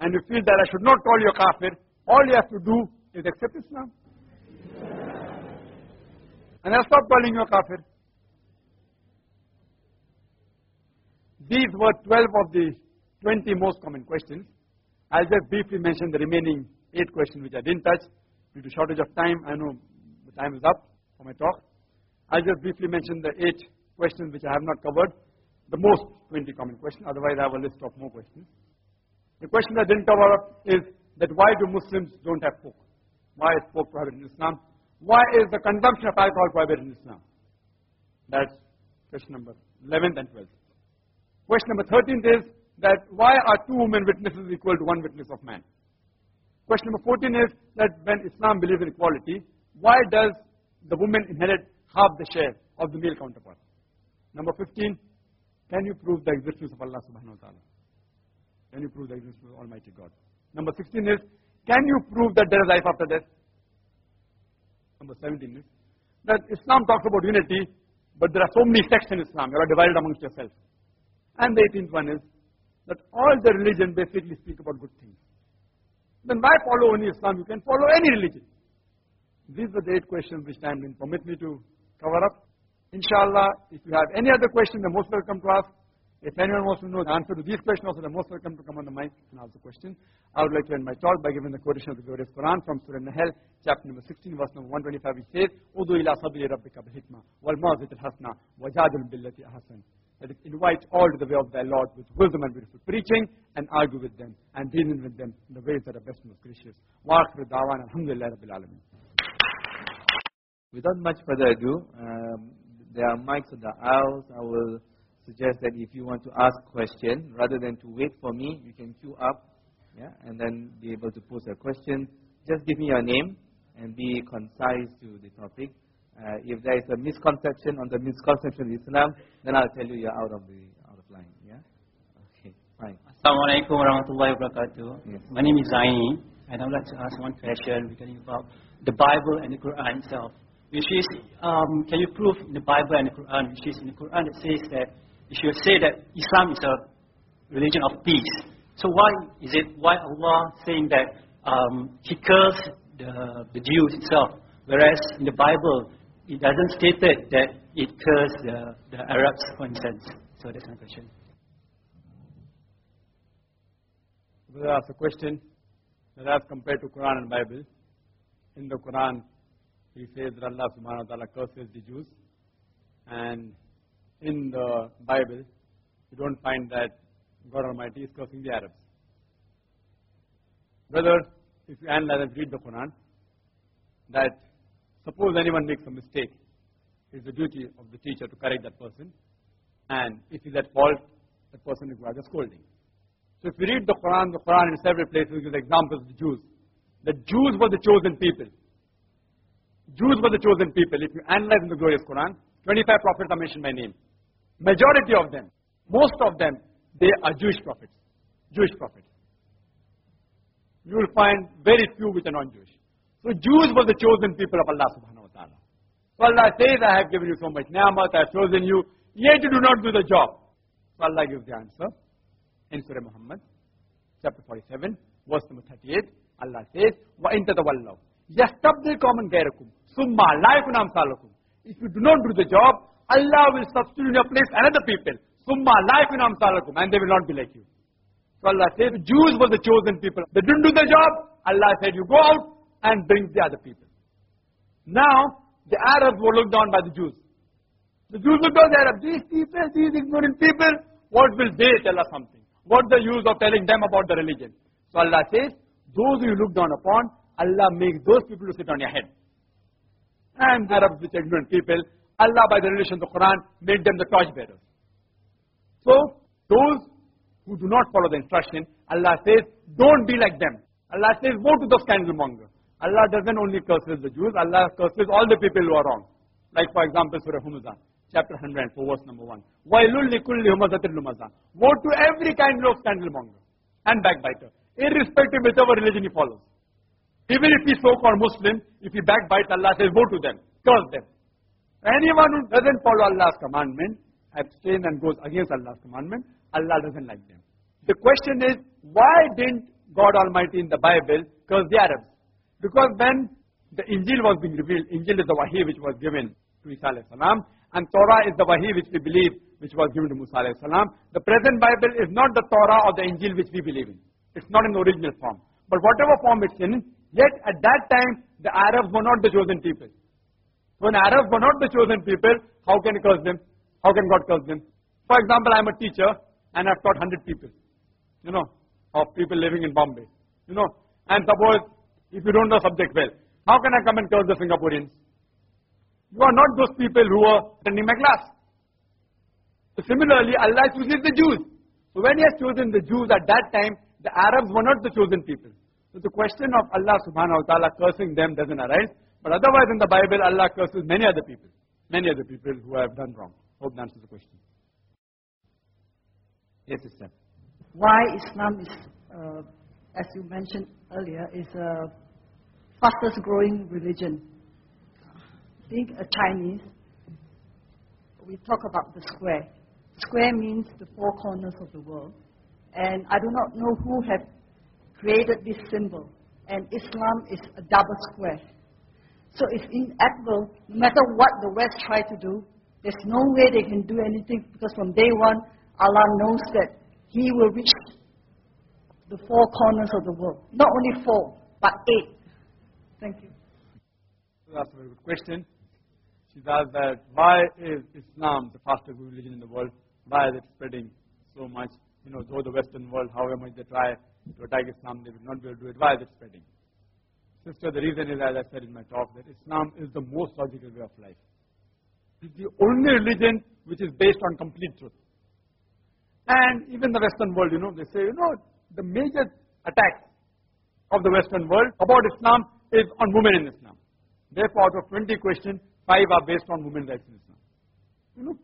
and you feel that I should not call you a kafir, all you have to do is accept Islam. And I'll stop calling you a kafir. These were 12 of the 20 most common questions. I'll just briefly mention the remaining 8 questions which I didn't touch. Due to shortage of time, I know the time is up for my talk. I'll just briefly mention the 8 questions which I have not covered. The most 20 common questions, otherwise I have a list of more questions. The question I didn't cover is that why do Muslims don't have pork? Why is pork prohibited in Islam? Why is the consumption of alcohol prohibited in Islam? That's question number 11th and 12th. Question number 13th is that why are two women witnesses equal to one witness of man? Question number 14 is that when Islam believes in equality, why does the woman inherit half the share of the male counterpart? Number 15, can you prove the existence of Allah subhanahu wa ta'ala? Can you prove the existence of Almighty God? Number 16 is, can you prove that there is life after death? Number 17 is, that Islam talks about unity, but there are so many sects in Islam, you are divided amongst yourselves. And the 18th one is, that all the religion basically speak about good things. Then why follow only Islam? You can follow any religion. These are the eight questions which time will permit me to cover up. Inshallah, if you have any other question, you're most welcome to ask. If anyone wants to know the answer to these questions, also they're most welcome to come on the mic and ask the question. I would like to end my talk by giving the quotation of the glorious Quran from Surah Nahl, chapter number 16, verse number 125, which says, Udu ila sabili rabbika bil-hikmah, wal-ma'zit al-hasna, wajadul billati ahsan. That is, invite all to the way of thy Lord with wisdom and beautiful preaching, and argue with them, and reason with them in the ways that are best and most gracious. Akhiru da'wan, alhamdulillah rabbil alamin. Without much further ado, um, there are mics in the aisles. I will suggest that if you want to ask a question, rather than to wait for me, you can queue up, yeah, and then be able to pose a question. Just give me your name and be concise to the topic. Uh, if there is a misconception on the misconception of Islam, then I'll tell you you're out of the out of line. Yeah. Okay. Fine. Assalamualaikum warahmatullahi wabarakatuh. Yes. My name is Zaini, and I would like to ask one question regarding about the Bible and the Quran itself. Which is, um, can you prove in the Bible and the Quran, which is in the Quran that says that you should say that Islam is a religion of peace. So why is it, why Allah saying that um, He cursed the, the Jews itself, whereas in the Bible it doesn't state that it cursed the, the Arabs, for instance. So that's my question. Brother asked a question that as compared to Quran and Bible, in the Quran, he says that Allah subhanahu wa ta'ala curses the Jews. And in the Bible, you don't find that God Almighty is cursing the Arabs. whether if you analyze and read the Quran, that suppose anyone makes a mistake, it's the duty of the teacher to correct that person. And if he's at fault, that person requires a scolding. So if you read the Quran, the Quran in several places gives examples of the Jews. The Jews were the chosen people. Jews were the chosen people. If you analyze in the glorious Quran, 25 prophets are mentioned by name. Majority of them, most of them, they are Jewish prophets. Jewish prophets. You will find very few which are non-Jewish. So Jews were the chosen people of Allah subhanahu wa ta'ala. So Allah says, I have given you so much ni'mat, I have chosen you, yet you do not do the job. So Allah gives the answer in Surah Muhammad, chapter 47, verse number 38. Allah says, وَإِن تَتَوَلَّوْا يَسْتَبْدِلْ قَوْمًا غَيْرَكُمْ ثُمَّ لَا يَكُنْ أَمْثَالَكُمْ If you do not do the job, Allah will substitute in your place another people. ثُمَّ لَا يَكُنْ أَمْثَالَكُمْ And they will not be like you. So Allah says, the Jews were the chosen people. They didn't do the job. Allah said, you go out and brings the other people. Now, the Arabs were looked down by the Jews. The Jews looked down the Arabs. These people, these ignorant people, what will they tell us something? What's the use of telling them about the religion? So Allah says, those who you look down upon, Allah makes those people to sit on your head. And Arabs, which ignorant people, Allah by the relation of the Quran made them the torchbearers. So, those who do not follow the instruction, Allah says, don't be like them. Allah says, woe to the scandalmonger. Allah doesn't only curses the Jews, Allah curses all the people who are wrong. Like for example, Surah Humazah, chapter 104, verse number 1. وَيْلُلْ لِكُلِّ هُمَزَةٍ لُمَزَةٍ Woe to every kind of scandalmonger and backbiter, irrespective of whichever religion he follows. Even if he's so-called Muslim, if he backbites, Allah says, woe to them, curse them. Anyone who doesn't follow Allah's commandment, abstain and goes against Allah's commandment, Allah doesn't like them. The question is, why didn't God Almighty in the Bible curse the Arabs? Because when the Injil was being revealed, Injil is the Wahi which was given to Isa salam, and Torah is the Wahi which we believe which was given to Musa salam. The present Bible is not the Torah or the Injil which we believe in. It's not in the original form. But whatever form it's in, yet at that time, the Arabs were not the chosen people. When Arabs were not the chosen people, how can curse them? How can God curse them? For example, I'm a teacher and I've taught 100 people, you know, of people living in Bombay, you know. And suppose if you don't know subject well, how can I come and curse the Singaporeans? You are not those people who are attending my class. So similarly, Allah chooses the Jews. So when He has chosen the Jews at that time, the Arabs were not the chosen people. So the question of Allah subhanahu wa ta'ala cursing them doesn't arise. But otherwise in the Bible, Allah curses many other people. Many other people who have done wrong. Hope that answers the question. Yes, sister. Why Islam is, uh, as you mentioned earlier, is a fastest growing religion. Being a Chinese, we talk about the square. Square means the four corners of the world. And I do not know who have created this symbol. And Islam is a double square. So it's inevitable, no matter what the West try to do, there's no way they can do anything because from day one, Allah knows that He will reach the four corners of the world. Not only four, but eight. Thank you. That's a very good question. She asked that why is Islam the fastest religion in the world? Why is it spreading so much? You know, though the Western world, however much they try to attack Islam, they will not be able to do it. Why is it spreading? Sister, the reason is, as I said in my talk, that Islam is the most logical way of life. It's the only religion which is based on complete truth. And even the Western world, you know, they say, you know, the major attack of the Western world about Islam is on women in Islam. Therefore, out of 20 questions, 5 are based on women's rights in Islam. You know,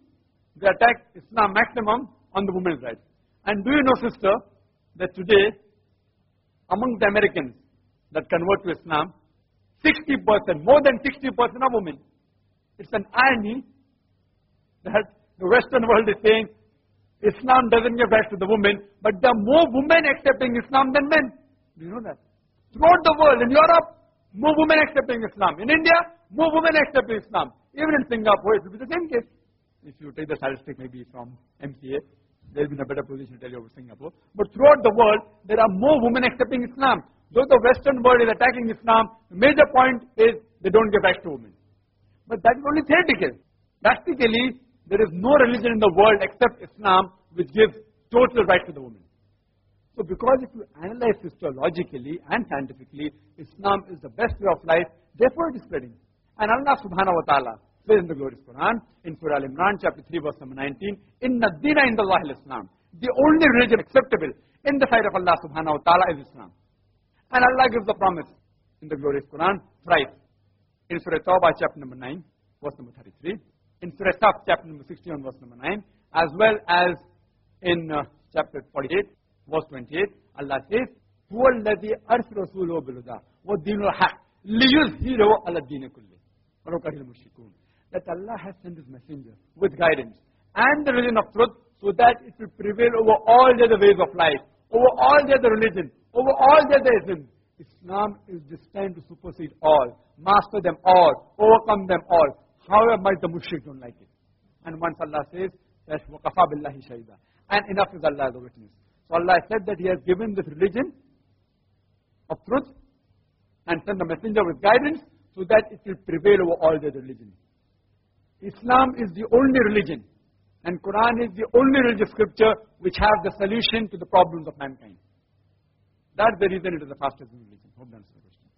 they attack Islam maximum on the women's rights. And do you know, sister, that today, among the Americans that convert to Islam, 60%, more than 60% are women. It's an irony that the Western world is saying Islam doesn't give rights to the women, but there are more women accepting Islam than men. Do you know that? Throughout the world, in Europe, more women accepting Islam. In India, more women accepting Islam. Even in Singapore, it will be the same case. If you take the statistic maybe from MCA, they'll be in a better position to tell you about Singapore. But throughout the world, there are more women accepting Islam. Though the Western world is attacking Islam, the major point is they don't give rights to women. But that is only theoretical. Practically, there is no religion in the world except Islam which gives total right to the woman. So because if you analyze histologically and scientifically, Islam is the best way of life, therefore it is spreading. And Allah subhanahu wa ta'ala says in the glorious Quran, in Surah Al-Imran, chapter 3, verse number 19, Inna dina in Allah islam The only religion acceptable in the sight of Allah subhanahu wa ta'ala is Islam. And Allah gives the promise in the glorious Quran thrice. In Surah Tawbah, chapter number 9, verse number 33. In Surah Saf, chapter number 61, verse number 9. As well as in uh, chapter 48, verse 28, Allah says, هو الذي أرسل رسوله بالهدى والدين الحق ليظهره على الدين كله ولو كره المشركون that Allah has sent His messenger with guidance and the religion of truth so that it will prevail over all the other ways of life, over all the other religion, over all the other isms. Islam is destined to supersede all, master them all, overcome them all, however much the mushrik don't like it. And once Allah says, that وَقَفَى بِاللَّهِ شَهِدًا And enough is Allah as a witness. Allah said that He has given this religion of truth and sent the messenger with guidance so that it will prevail over all the other religions. Islam is the only religion and Quran is the only religious scripture which has the solution to the problems of mankind. That's the reason it is the fastest religion. Hope that answers the question.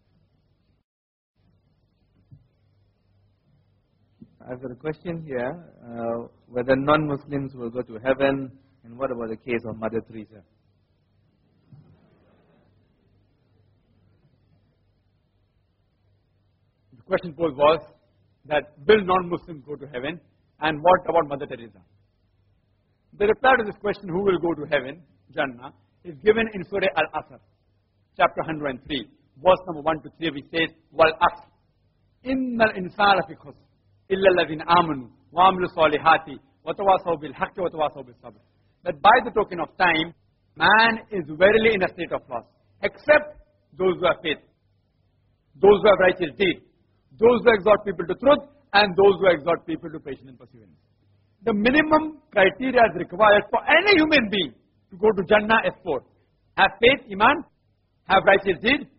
I've got a question here, uh, whether non-Muslims will go to heaven, and what about the case of Mother Teresa? The question posed was that will non Muslims go to heaven? And what about Mother Teresa? The reply to this question, who will go to heaven, Jannah, is given in Surah Al Asr, chapter 103, verse number 1 to 3, which says, Wal Asr, Innal insana fi khusr, illa alladhina amanu, wa amilu salihati, wa tawasaw bil haqqi wa tawasaw bil sabr. That by the token of time, man is verily in a state of loss, except those who have faith, those who have righteous deeds, those who exhort people to truth, and those who exhort people to patience and perseverance. The minimum criteria is required for any human being to go to Jannah is four. Have faith, Iman, have righteous deeds,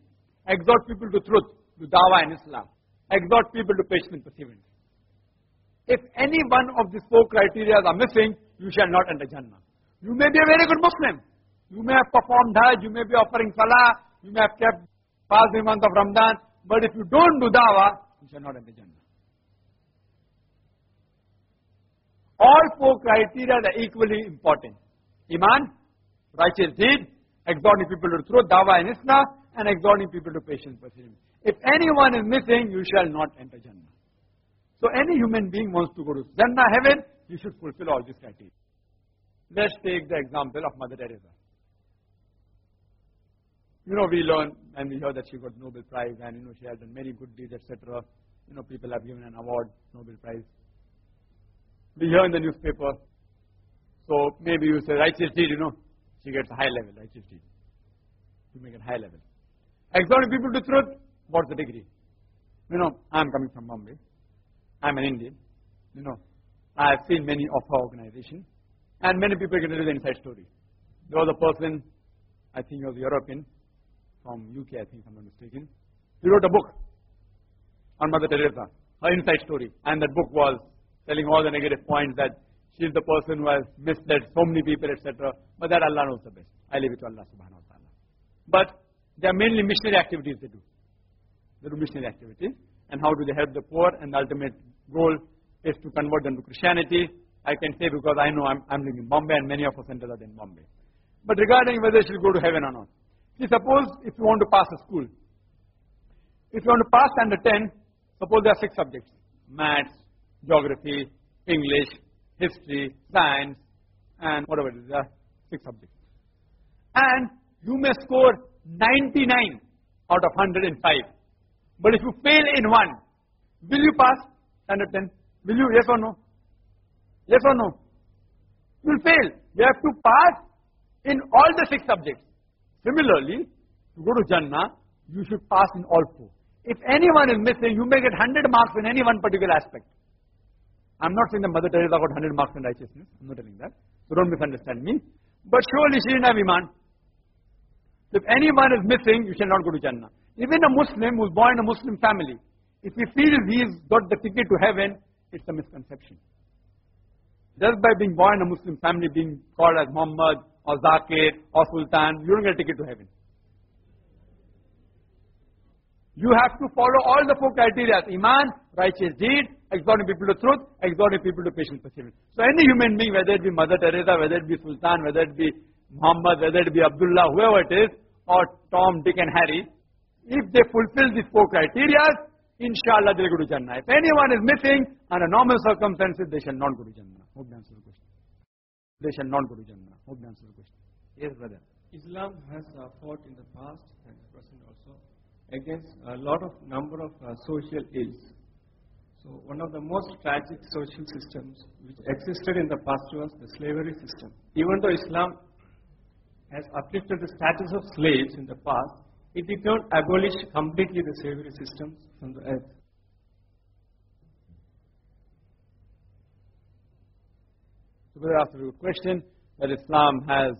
exhort people to truth, to Dawah and Islam, exhort people to patience and perseverance. If any one of these four criteria are missing, you shall not enter Jannah. You may be a very good Muslim. You may have performed Hajj, you may be offering Salah, you may have kept the month of Ramadan, but if you don't do Dawah, you shall not enter Jannah. All four criteria are equally important. Iman, righteous deed, exhorting people to truth, Dawah and Islam, and exhorting people to patience, perseverance. If anyone is missing, you shall not enter Jannah. So any human being wants to go to Jannah, heaven, you should fulfill all these criteria. Let's take the example of Mother Teresa. You know, we learn and we hear that she got Nobel Prize and, you know, she has done many good deeds, etc. You know, people have given an award, Nobel Prize. We hear in the newspaper. So maybe you say righteous deed, you know, she gets a high level, righteous deed. You make it high level. Exhorting people to truth, what's the degree? You know, I'm coming from Bombay. I'm an Indian. You know, I've seen many of her organizations. And many people can tell the inside story. There was a person, I think he was European, from UK, I think, if I'm not mistaken. He wrote a book on Mother Teresa, her inside story. And that book was telling all the negative points that she's the person who has misled so many people, etc. But that Allah knows the best. I leave it to Allah subhanahu wa ta'ala. But they are mainly missionary activities they do. They do missionary activities. And how do they help the poor? And the ultimate goal is to convert them to Christianity. I can say because I know I'm, I'm living in Bombay and many of us centers are in Bombay. But regarding whether she'll go to heaven or not. See, suppose if you want to pass a school. If you want to pass under 10, suppose there are six subjects. Maths, geography, English, history, science, and whatever it is, there are six subjects. And you may score 99 out of 105. But if you fail in one, will you pass standard 10? Will you, yes or no? Yes or no? You will fail. You have to pass in all the six subjects. Similarly, to go to Jannah, you should pass in all four. If anyone is missing, you may get 100 marks in any one particular aspect. I'm not saying that Mother Teresa got 100 marks in righteousness. I'm not telling that. So don't misunderstand me. But surely she didn't have Iman. If anyone is missing, you shall not go to Jannah. Even a Muslim who's born in a Muslim family, if he feels he's got the ticket to heaven, it's a misconception. Just by being born in a Muslim family, being called as Muhammad or Zakir or Sultan, you don't get a ticket to heaven. You have to follow all the four criteria. Iman, righteous deed, exhorting people to truth, exhorting people to patient perseverance. So any human being, whether it be Mother Teresa, whether it be Sultan, whether it be Muhammad, whether it be Abdullah, whoever it is, or Tom, Dick and Harry, if they fulfill these four criteria, inshallah they'll go to Jannah. If anyone is missing, under normal circumstances, they shall not go to Jannah. Hope that answers the question. They shall not go to Jannah. Hope that answers the question. Yes, brother. Islam has uh, fought in the past and present also against a lot of number of uh, social ills. So one of the most tragic social systems which existed in the past was the slavery system. Even though Islam has uplifted the status of slaves in the past, it did not abolish completely the slavery systems from the earth. Asked a question that Islam has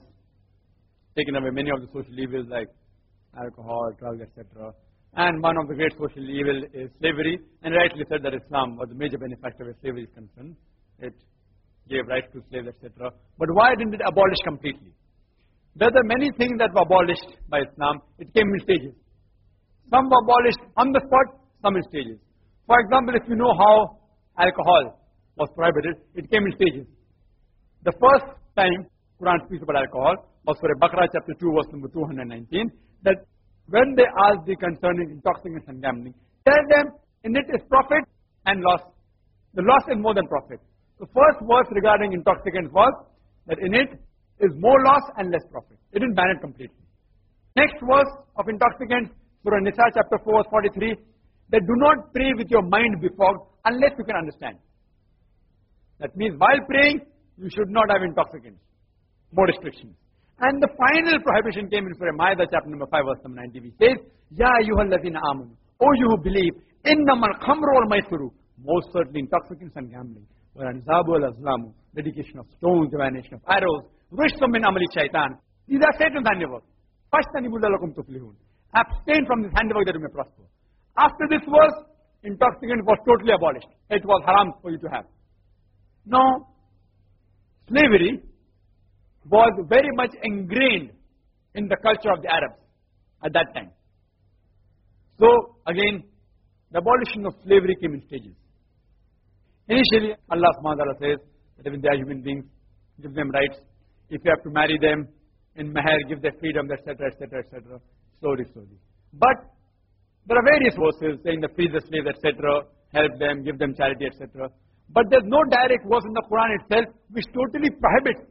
taken away many of the social evils like alcohol, drugs, etc. And one of the great social evil is slavery. And rightly said that Islam was the major benefactor where slavery is concerned. It gave rights to slaves, etc. But why didn't it abolish completely? There are many things that were abolished by Islam. It came in stages. Some were abolished on the spot, some in stages. For example, if you know how alcohol was prohibited, it came in stages. The first time Quran speaks about alcohol was for Baqarah chapter 2 verse number 219 that when they ask thee concerning intoxicants and gambling, tell them in it is profit and loss. The loss is more than profit. The first verse regarding intoxicants was that in it is more loss and less profit. It didn't ban it completely. Next verse of intoxicants, Surah Nisa chapter 4 verse 43, that do not pray with your mind befogged unless you can understand. That means while praying, you should not have intoxicants. More restrictions. And the final prohibition came in Surah Ma'idah, chapter number 5, verse number 90, which says, Ya ayyuhalladhina amanu, O you who believe, innamal khamru wal maisuru, most certainly intoxicants and gambling, wal anzabu al azlamu. dedication of stones, divination of arrows, rishtum min amali shaitan. These are Satan's handiwork. Fashtanibu lalakum tuflihun. Abstain from this handiwork that you may prosper. After this verse, intoxicant was totally abolished. It was haram for you to have. Now, slavery was very much ingrained in the culture of the Arabs at that time. So, again, the abolition of slavery came in stages. Initially, Allah subhanahu says that even they are human beings, give them rights. If you have to marry them in meher, give them freedom, etc., etc., etc., slowly, slowly. But there are various verses saying that free the slaves, etc., help them, give them charity, etc. But there's no direct verse in the Quran itself which totally prohibits.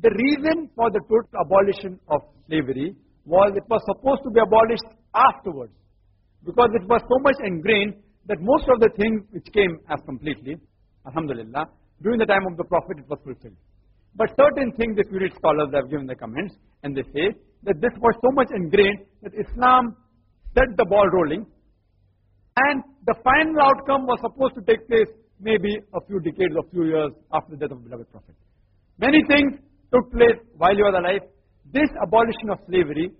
The reason for the total abolition of slavery was it was supposed to be abolished afterwards. Because it was so much ingrained that most of the things which came as completely, alhamdulillah, during the time of the Prophet it was fulfilled. But certain things, the you scholars have given their comments, and they say that this was so much ingrained that Islam set the ball rolling, and the final outcome was supposed to take place maybe a few decades or few years after the death of the beloved Prophet. Many things took place while he was alive. This abolition of slavery,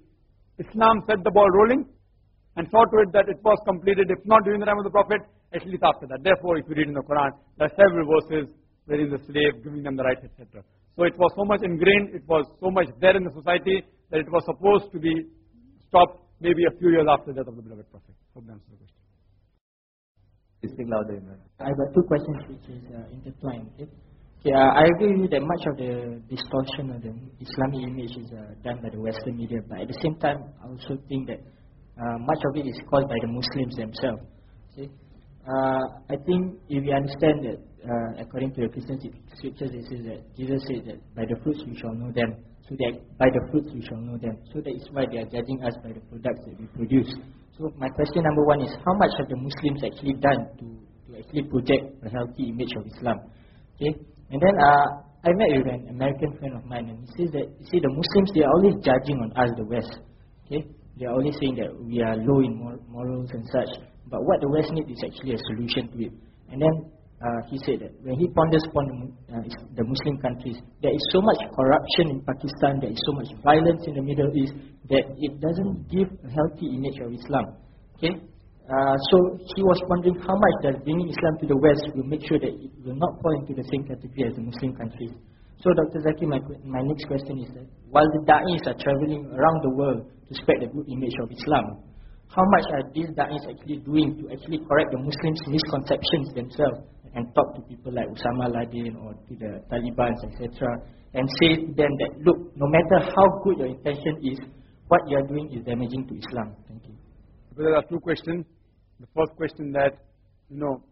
Islam set the ball rolling and saw to it that it was completed, if not during the time of the Prophet, at least after that. Therefore, if you read in the Quran, there are several verses wherein the slave giving them the rights, etc. So it was so much ingrained, it was so much there in the society that it was supposed to be stopped maybe a few years after the death of the beloved Prophet. Hope that answers the question. Speak louder. I've got two questions which is uh, intertwined. Okay uh, I agree with you that much of the distortion of the Islamic image is uh, done by the Western media, but at the same time, I also think that uh, much of it is caused by the Muslims themselves. See, uh, I think if we understand that, uh, according to the Christian scriptures, it says that Jesus said that by the fruits we shall know them. So that by the fruits we shall know them. So that is why they are judging us by the products that we produce. So my question number one is, how much have the Muslims actually done to, to actually project a healthy image of Islam? Okay, and then uh, I met with an American friend of mine, and he says that, you see, the Muslims they are always judging on us, the West. Okay, they are always saying that we are low in mor- morals and such. But what the West needs is actually a solution to it. And then uh, he said that when he ponders upon uh, the Muslim countries, there is so much corruption in Pakistan, there is so much violence in the Middle East that it doesn't give a healthy image of Islam. Okay, uh, so he was wondering how much does bringing Islam to the West will make sure that it will not fall into the same category as the Muslim countries. So, Dr. Zaki, my, my next question is that while the da'is are traveling around the world to spread the good image of Islam, how much are these da'is actually doing to actually correct the Muslims' misconceptions themselves and talk to people like Osama Laden or to the Taliban, etc., and say to them that, look, no matter how good your intention is, what you are doing is damaging to Islam. Thank you. So there are two questions. The first question that, you know,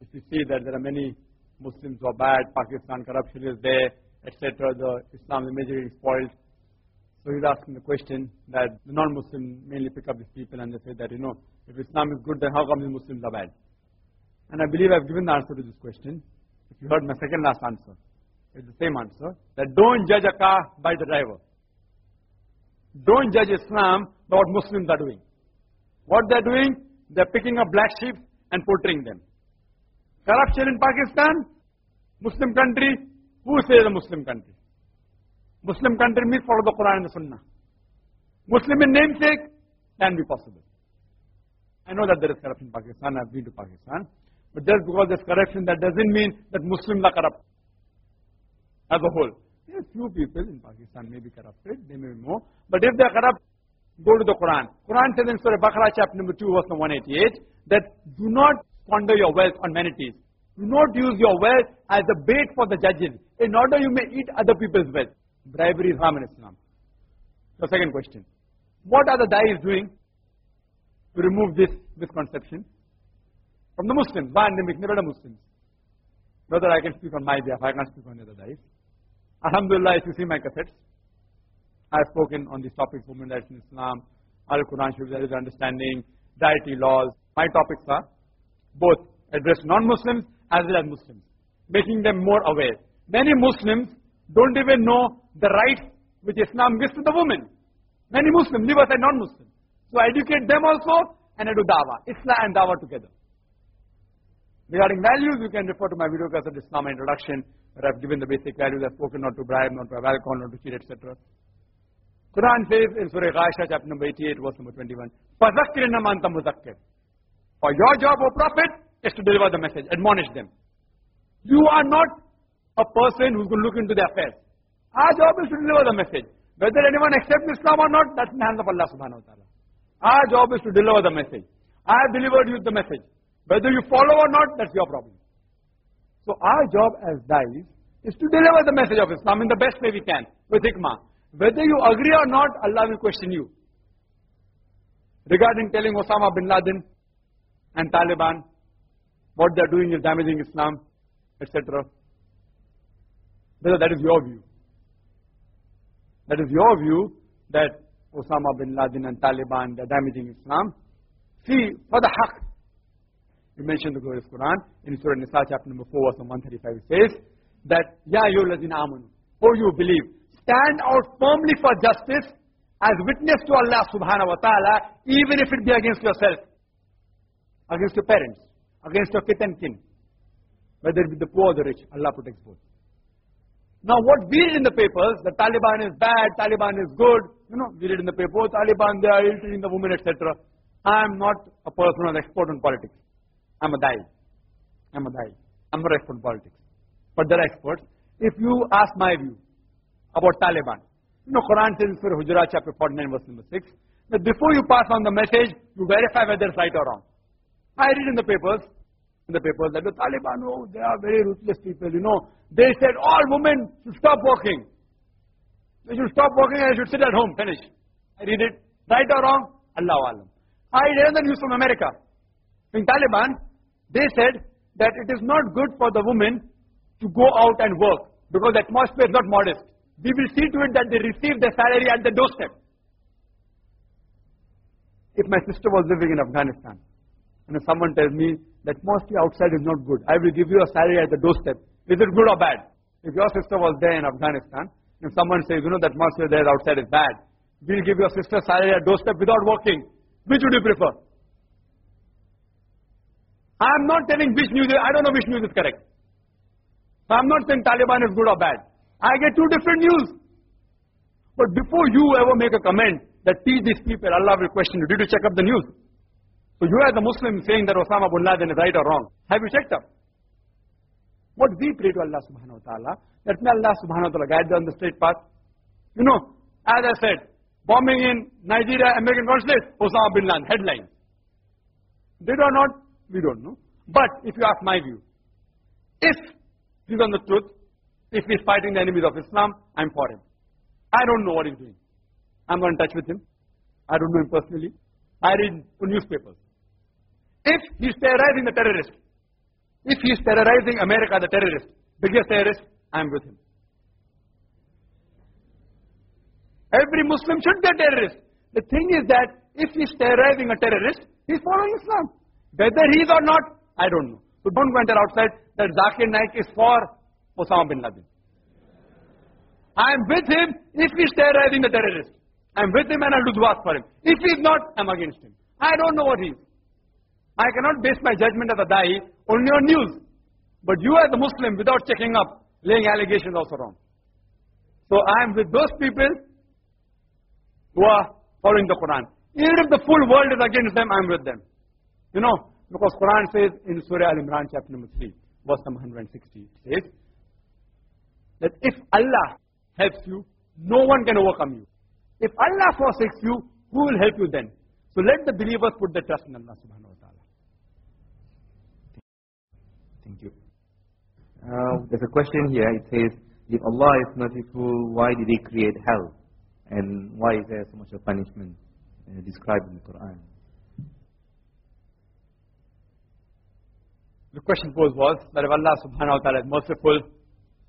if you see that there are many Muslims who are bad, Pakistan corruption is there, etc., the Islam imagery is spoiled. So he's asking the question that the non-Muslim mainly pick up these people and they say that, you know, if Islam is good, then how come the Muslims are bad? And I believe I've given the answer to this question. If you heard my second last answer, it's the same answer, that don't judge a car by the driver. Don't judge Islam by what Muslims are doing. What they're doing, they're picking up black sheep and portraying them. Corruption in Pakistan, Muslim country, who says a Muslim country? Muslim country means follow the Quran and the Sunnah. Muslim in namesake can be possible. I know that there is corruption in Pakistan, I've been to Pakistan. But just because there's corruption, that doesn't mean that Muslims are corrupt as a whole. There are few people in Pakistan may be corrupted, they may be more. But if they're corrupt, go to the Quran. Quran says in Surah Baqarah chapter number 2 verse number 188 that do not squander your wealth on vanities. Do not use your wealth as a bait for the judges in order you may eat other people's wealth. Bribery is haram in Islam. The second question. What are the dais doing to remove this misconception from the Muslims? Pandemic, never the Muslims. Whether I can speak on my behalf, I can't speak on the other dais. Alhamdulillah, if you see my cassettes, I have spoken on these topics, women rights in Islam, Al-Quran, is understanding, dietary laws. My topics are both address non-Muslims as well as Muslims, making them more aware. Many Muslims don't even know the rights which Islam gives to the women. Many Muslims leave aside non-Muslims. So I educate them also and I do dawah. Islam and dawah together. Regarding values, you can refer to my video class at my introduction, where I've given the basic values. I've spoken not to bribe, not to have alcohol, not to cheat, etc. Quran says in Surah Ghashiya, chapter number 88, verse number 21, For your job, O Prophet, is to deliver the message, admonish them. You are not a person who's going to look into their affairs. Our job is to deliver the message. Whether anyone accepts Islam or not, that's in the hands of Allah subhanahu wa ta'ala. Our job is to deliver the message. I have delivered you the message. Whether you follow or not, that's your problem. So our job as dais is to deliver the message of Islam in the best way we can, with hikmah. Whether you agree or not, Allah will question you. Regarding telling Osama bin Laden and Taliban what they are doing is damaging Islam, etc. Whether that is your view. That is your view that Osama bin Laden and Taliban, are damaging Islam. See, for the haqq, you mentioned the glorious Quran. In Surah Nisa chapter number 4 verse 135 it says that Ya ayyuhallazina amanu Oh you believe stand out firmly for justice as witness to Allah subhanahu wa ta'ala even if it be against yourself against your parents against your kith and kin whether it be the poor or the rich Allah protects both. Now what we read in the papers the Taliban is bad Taliban is good you know we read in the paper oh, Taliban they are ill-treating the women etc I am not a person or expert on politics I'm a dai. I'm a dai. I'm not expert in politics. But they're experts. If you ask my view about Taliban, you know, Quran says in Surah chapter 49 verse number 6, that before you pass on the message, you verify whether it's right or wrong. I read in the papers, in the papers that the Taliban, oh, they are very ruthless people, you know. They said all women should stop working. They should stop working and they should sit at home, finish. I read it. Right or wrong? Allah alam. I read the news from America. In Taliban, they said that it is not good for the women to go out and work because the atmosphere is not modest. We will see to it that they receive their salary at the doorstep. If my sister was living in Afghanistan and if someone tells me that atmosphere outside is not good, I will give you a salary at the doorstep. Is it good or bad? If your sister was there in Afghanistan, if someone says, you know, the atmosphere there outside is bad, we'll give your sister salary at doorstep without working. Which would you prefer? I am not telling which news, I don't know which news is correct. I'm not saying Taliban is good or bad. I get two different news. But before you ever make a comment that teach these people, Allah will question you. Did you check up the news? So you as a Muslim saying that Osama bin Laden is right or wrong. Have you checked up? What we pray to Allah subhanahu wa ta'ala, that may Allah subhanahu wa ta'ala guide us on the straight path. You know, as I said, bombing in Nigeria, American consulate, Osama bin Laden, headline. Did or not, we don't know. But if you ask my view, if he's on the truth, if he's fighting the enemies of Islam, I'm for him. I don't know what he's doing. I'm not in touch with him. I don't know him personally. I read newspapers. If he's terrorizing the terrorist, if he's terrorizing America, the terrorist, biggest terrorist, I'm with him. Every Muslim should be a terrorist. The thing is that if he's terrorizing a terrorist, he's following Islam. Whether he is or not, I don't know. So don't go and tell outside that Zakir Naik is for Osama bin Laden. I'm with him if he's terrorizing the terrorist. I'm with him and I'll do dua for him. If he's not, I'm against him. I don't know what he is. I cannot base my judgment as a da'i only on news. But you as a Muslim, without checking up, laying allegations also wrong. So I am with those people who are following the Quran. Even if the full world is against them, I'm with them. You know, because Quran says in Surah Al-Imran chapter number 3, verse number 160, it says that if Allah helps you, no one can overcome you. If Allah forsakes you, who will help you then? So let the believers put their trust in Allah subhanahu wa ta'ala. Thank you. Uh, there's a question here. It says, if Allah is merciful, why did He create hell? And why is there so much of punishment uh, described in the Quran? The question posed was that if Allah subhanahu wa ta'ala is merciful,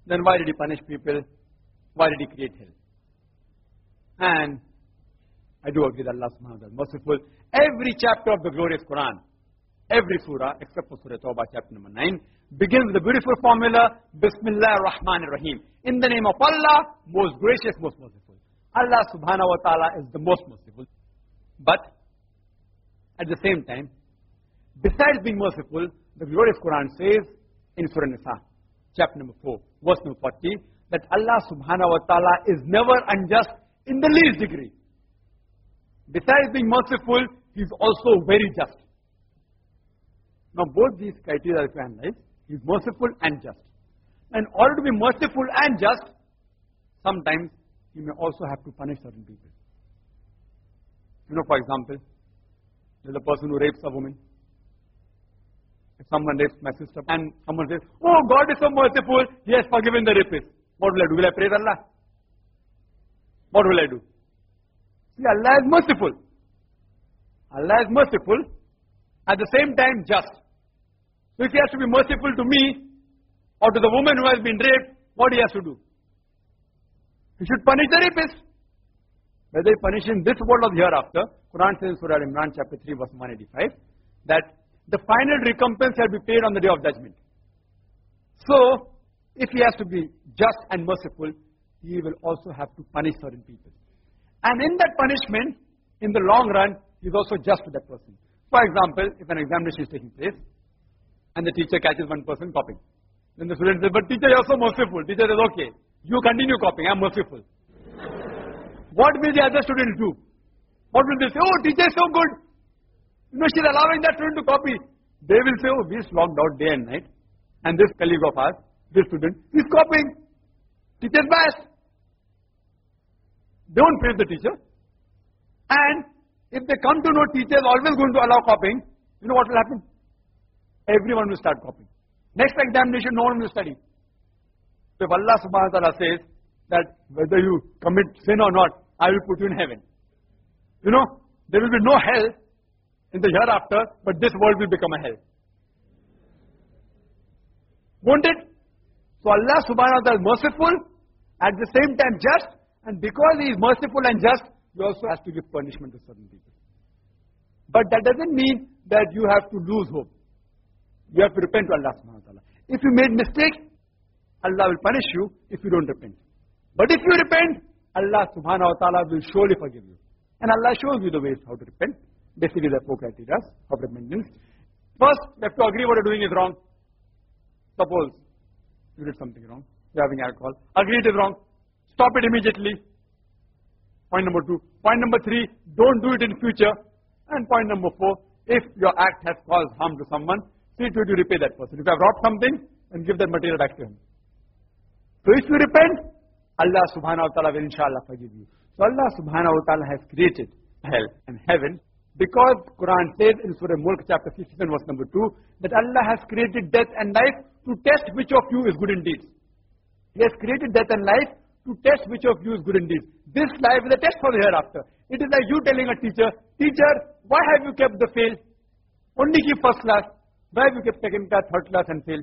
then why did He punish people? Why did He create hell? And I do agree that Allah subhanahu wa ta'ala is merciful. Every chapter of the glorious Quran, every surah, except for Surah Tawbah chapter number 9, begins with the beautiful formula, Bismillah ar-Rahman ar-Rahim. In the name of Allah, most gracious, most merciful. Allah subhanahu wa ta'ala is the most merciful. But, at the same time, besides being merciful, the glorious Quran says in Surah Nisa, chapter number 4, verse number 40, that Allah subhanahu wa ta'ala is never unjust in the least degree. Besides being merciful, He is also very just. Now both these criteria are analyzed. He is merciful and just. And in order to be merciful and just, sometimes He may also have to punish certain people. You know, for example, there's a person who rapes a woman. If someone rapes my sister and someone says, Oh, God is so merciful, He has forgiven the rapist. What will I do? Will I praise Allah? What will I do? See, Allah is merciful. Allah is merciful, at the same time just. So if He has to be merciful to me or to the woman who has been raped, what He has to do? He should punish the rapist. Whether He punish in this world or hereafter, Quran says in Surah Imran chapter 3 verse 185 that the final recompense shall be paid on the day of judgment. So, if he has to be just and merciful, he will also have to punish certain people. And in that punishment, in the long run, he is also just to that person. For example, if an examination is taking place, and the teacher catches one person copying, then the student says, but teacher, you are so merciful. Teacher says, okay, you continue copying, I am merciful. what will the other students do? What will they say? Oh, teacher is so good. Know, she's allowing that student to copy. They will say, oh, we logged out day and night. And this colleague of ours, this student, is copying. Teacher's bias. Won't praise the teacher. And if they come to know teacher is always going to allow copying, you know what will happen? Everyone will start copying. Next examination, no one will study. So if Allah subhanahu wa ta'ala says that whether you commit sin or not, I will put you in heaven. You know, there will be no hell in the hereafter, but this world will become a hell. Won't it? So Allah subhanahu wa ta'ala is merciful, at the same time just, and because He is merciful and just, He also has to give punishment to certain people. But that doesn't mean that you have to lose hope. You have to repent to Allah subhanahu wa ta'ala. If you made mistake, Allah will punish you if you don't repent. But if you repent, Allah subhanahu wa ta'ala will surely forgive you. And Allah shows you the ways how to repent. Basically, there are four criteria of repentance. First, you have to agree what you're doing is wrong. Suppose you did something wrong, you're having alcohol. Agree it is wrong. Stop it immediately. Point number two. Point number three, don't do it in future. And point number four, if your act has caused harm to someone, see to it you repay that person. If you have robbed something, and give that material back to him. So if you repent, Allah subhanahu wa ta'ala will inshallah forgive you. So Allah subhanahu wa ta'ala has created hell and heaven because Quran says in Surah Mulk chapter 67 verse number 2 that Allah has created death and life to test which of you is good in deeds. He has created death and life to test which of you is good in deeds. This life is a test for the hereafter. It is like you telling a teacher, teacher, why have you kept the fail? Only keep first class. Why have you kept second class, third class and fail?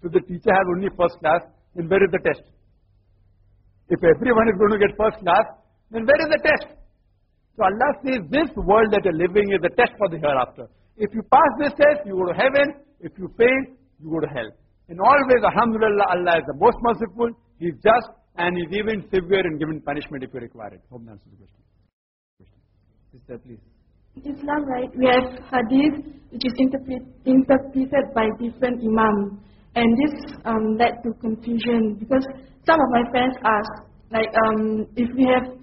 So the teacher has only first class, then where is the test? If everyone is going to get first class, then where is the test? So Allah says this world that you're living is a test for the hereafter. If you pass this test, you go to heaven. If you fail, you go to hell. In all ways, Alhamdulillah, Allah is the most merciful, He's just, and He's even severe in giving punishment if you require it. Hope that answers the question. Sister, please. In Islam, right, we have hadith which is interpret, interpreted by different imams. And this um, led to confusion because some of my friends asked, like, um, if we have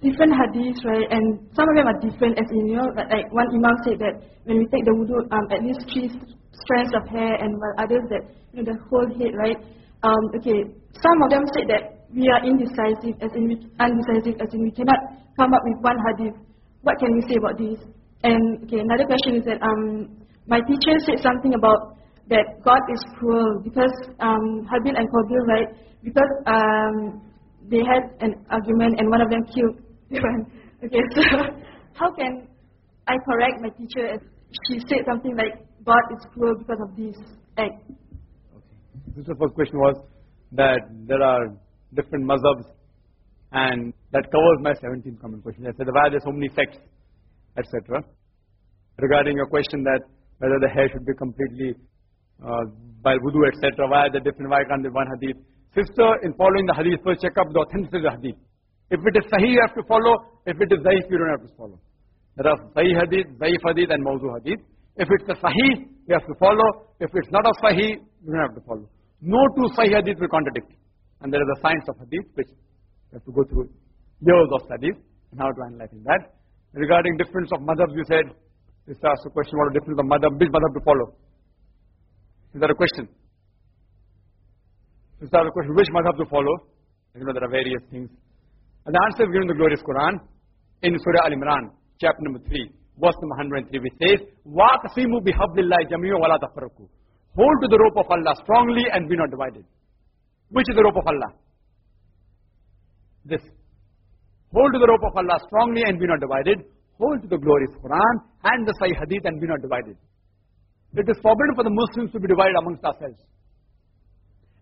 different hadiths, right, and some of them are different, as in, you know, like, one imam said that when we take the wudu, um, at least three strands of hair, and while others that, you know, the whole head, right? Um, okay, some of them said that we are indecisive, as in, we, undecisive, as in we cannot come up with one hadith. What can we say about this? And, okay, another question is that, um, my teacher said something about that God is cruel because um, Habil and Qabil, right? Because um, they had an argument and one of them killed. Okay, so how can I correct my teacher if she said something like God is cruel because of this act? This the first question was that there are different mazhabs and that covers my 17th common question. I said why are there so many sects, etc. Regarding your question that whether the hair should be completely uh, by wudu, etc. Why are they different? Why can't they one hadith? Sister, in following the hadith, first check up the authenticity of the hadith. If it is sahih, you have to follow. If it is zaif, you don't have to follow. There are sahih hadith, zaif hadith, and mawzu hadith. If it's a sahih, you have to follow. If it's not a sahih, you don't have to follow. No two sahih hadith will contradict. And there is a science of hadith, which you have to go through years of studies and how to analyze that. Regarding difference of madhabs, you said, this asked a question, what a difference of madhab, which madhab to follow? Is that a question? Is that a question? Which madhab to follow? You know, there are various things. And the answer is given in the glorious Quran in Surah Al Imran, chapter number 3, verse number 103, which says, وَاقْسِمُوا بِحَبْلِ اللَّهِ جَمِيعًا وَلَا تَفَرَّقُوا Hold to the rope of Allah strongly and be not divided. Which is the rope of Allah? This. Hold to the rope of Allah strongly and be not divided. Hold to the glorious Quran and the Sahih Hadith and be not divided. It is forbidden for the Muslims to be divided amongst ourselves.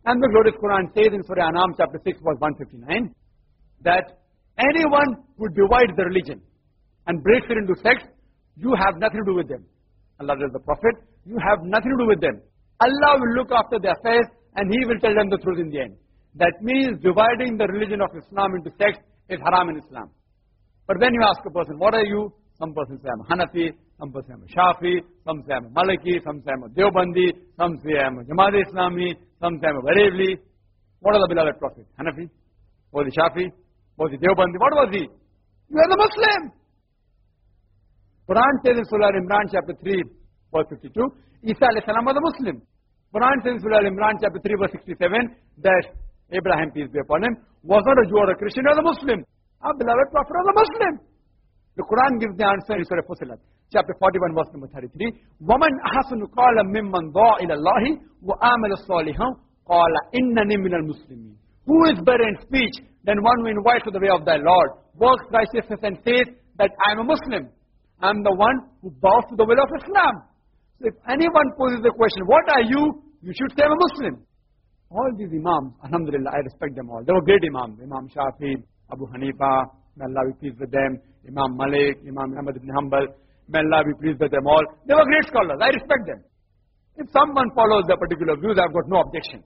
And the glorious Quran says in Surah Anam chapter 6 verse 159 that anyone who divides the religion and breaks it into sects, you have nothing to do with them. Allah tells the Prophet, you have nothing to do with them. Allah will look after their affairs and He will tell them the truth in the end. That means dividing the religion of Islam into sects is haram in Islam. But when you ask a person, what are you? Some person say I'm Hanafi, some person say I'm a Shafi, some say I'm a Maliki, some say I'm a Deobandi, some say I'm a Jamaat Islami, some say I'm a. What are the beloved Prophet? Hanafi? Or the Shafi? Was he Deobandi? What was he? You are the Muslim. Quran says in Surah Imran chapter 3 verse 52, Isa alayhi salam was a Muslim. Quran says in Surah Imran chapter 3 verse 67 that Abraham, peace be upon him, was not a Jew or a Christian, he was a Muslim. Our beloved Prophet was a Muslim. The Quran gives the answer in Surah Fusilat, chapter 41, verse number 33. وَمَنْ أَحَسُنُ قَالَ مِمَّنْ ضَاءَ إِلَى اللَّهِ وَآمَلَ صَالِحًا قَالَ إِنَّنِي مِنَ الْمُسْلِمِينَ Who is better in speech than one who invites to the way of thy Lord, works righteousness and says that I am a Muslim. I am the one who bows to the will of Islam. So if anyone poses the question, what are you? You should say I'm a Muslim. All these Imams, Alhamdulillah, I respect them all. They were great Imams. Imam Shafi, Abu Hanifa, may Allah be pleased with them. Imam Malik, Imam Ahmad ibn Hanbal, may Allah be pleased with them all. They were great scholars. I respect them. If someone follows their particular views, I've got no objection.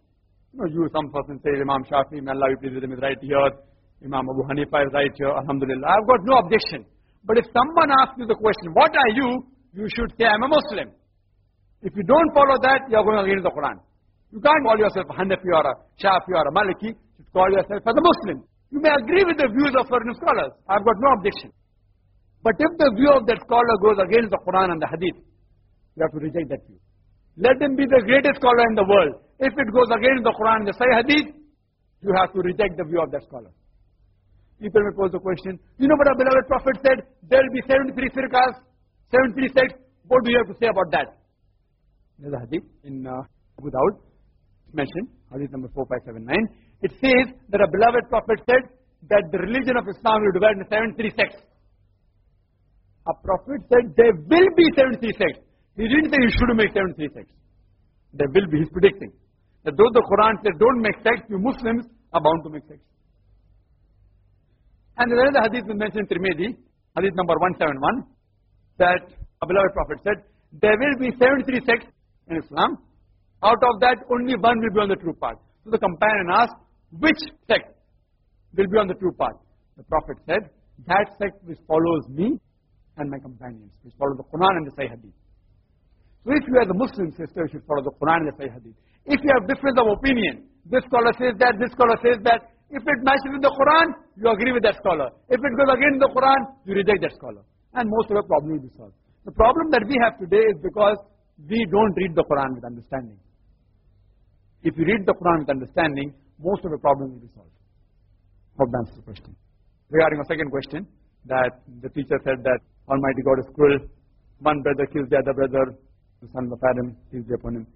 You know, you, some person says Imam Shafi, may Allah be pleased with him, is right here. Imam Abu Hanifa is right here. Alhamdulillah. I've got no objection. But if someone asks you the question, what are you? You should say, I'm a Muslim. If you don't follow that, you're going against the Quran. You can't call yourself a Hanafi or a Shafi or a Maliki. You call yourself as a Muslim. You may agree with the views of certain scholars. I've got no objection. But if the view of that scholar goes against the Quran and the Hadith, you have to reject that view. Let him be the greatest scholar in the world. If it goes against the Quran and the Sahih Hadith, you have to reject the view of that scholar. People may pose the question, you know what our beloved Prophet said? There will be 73 firqas, 73 sects. What do you have to say about that? There's a hadith in uh, Abu mentioned, hadith number 4579. It says that a beloved Prophet said that the religion of Islam will divide into 73 sects. A prophet said there will be 73 sects. He didn't say you should make 73 sects. There will be, he's predicting. That though the Quran says don't make sects, you Muslims are bound to make sects. And there is a hadith mentioned in Tirmidhi, hadith number 171, that a beloved Prophet said, there will be 73 sects in Islam. Out of that, only one will be on the true path. So the companion asked, which sect will be on the true path? The Prophet said, that sect which follows me and my companions, which follow the Quran and the Sahih Hadith. So if you are the Muslim sister, you should follow the Quran and the Sahih Hadith. If you have difference of opinion, this scholar says that, this scholar says that, if it matches with the Quran, you agree with that scholar. If it goes against the Quran, you reject that scholar. And most of the problem will be solved. The problem that we have today is because we don't read the Quran with understanding. If you read the Quran with understanding, most of the problem will be solved. Hope that answers the question. Regarding a second question, that the teacher said that Almighty God is cruel. One brother kills the other brother, the son of Adam kills the him.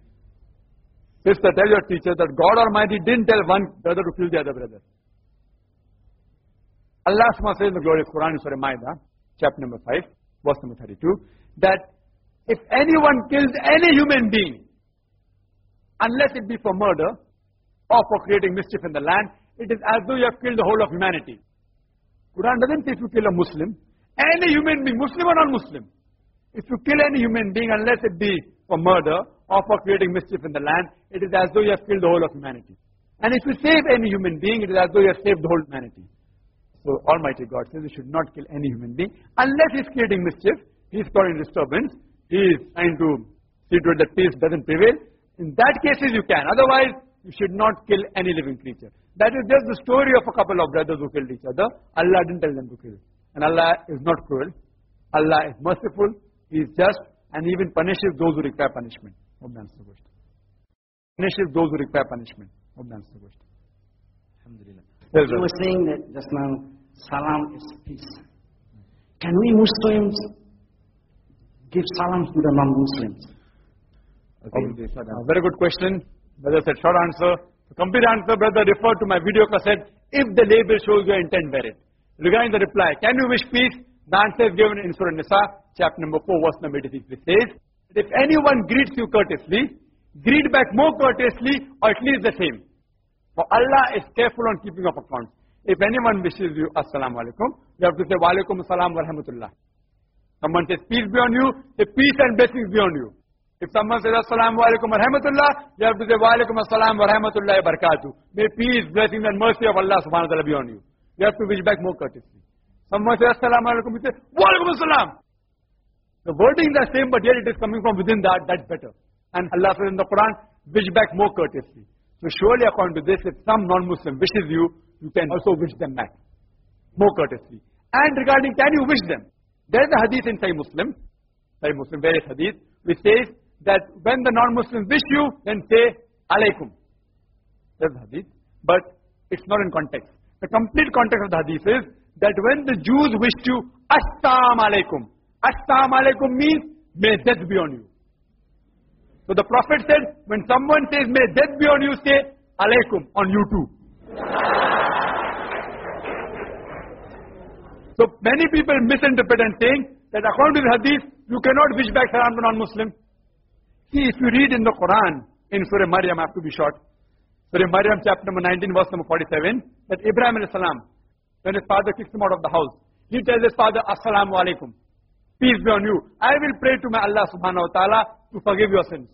Sister, tell your teacher that God Almighty didn't tell one brother to kill the other brother. Allah says in the glorious Quran Surah Ma'idah, chapter number 5, verse number 32, that if anyone kills any human being, unless it be for murder or for creating mischief in the land, it is as though you have killed the whole of humanity. Quran doesn't say if you kill a Muslim, any human being, Muslim or non-Muslim. If you kill any human being, unless it be for murder or for creating mischief in the land, it is as though you have killed the whole of humanity. And if you save any human being, it is as though you have saved the whole humanity. So Almighty God says you should not kill any human being unless he's creating mischief, he's causing disturbance, he is trying to see to it that peace doesn't prevail. In that cases you can. Otherwise, you should not kill any living creature. That is just the story of a couple of brothers who killed each other. Allah didn't tell them to kill. And Allah is not cruel. Allah is merciful. He is just and even punishes those who require punishment. Hope that answers the question. Punishes those who require punishment. Hope that answers the question. Alhamdulillah. Yes, You were saying that just now, salam is peace. Can we Muslims give salam to the non-Muslims? Okay, okay, short Uh, very good question. Brother said short answer. The complete answer, brother, refer to my video cassette. If the label shows your intent, wear it. Regarding the reply, can you wish peace? The answer is given in Surah Nisa, chapter number 4, verse number 86, which says, If anyone greets you courteously, greet back more courteously, or at least the same. For Allah is careful on keeping of accounts. If anyone wishes you Assalamu alaikum, you have to say Wa alaikum assalam wa rahmatullah. Someone says peace be on you, say peace and blessings be on you. If someone says Assalamu alaikum wa rahmatullah, you have to say Wa alaikum assalam wa rahmatullahi wa barakatuh. May peace, blessings and mercy of Allah subhanahu wa ta'ala be on you. You have to wish back more courtesy. Someone says Assalamu alaikum, you say Wa alaikum assalam. The wording is the same, but yet it is coming from within that, that's better. And Allah says in the Quran, wish back more courteously. So surely according to this, if some non-Muslim wishes you, you can also wish them back. More courteously. And regarding can you wish them? There is a hadith in Sahih Muslim, Sahih Muslim, various hadith, which says that when the non-Muslims wish you, then say alaikum. That's the hadith. But it's not in context. The complete context of the hadith is that when the Jews wished you, Assalamu alaikum. Assalamu alaikum means, may death be on you. So the Prophet said, when someone says, may death be on you, say, alaikum, on you too. So many people misinterpret and saying that according to the hadith, you cannot wish back salam to non-Muslim. See, if you read in the Quran, in Surah Maryam, I have to be short. Surah Maryam, chapter number 19, verse number 47, that Ibrahim salam, when his father kicks him out of the house, he tells his father, Assalamu alaikum. Peace be on you. I will pray to my Allah subhanahu wa ta'ala to forgive your sins.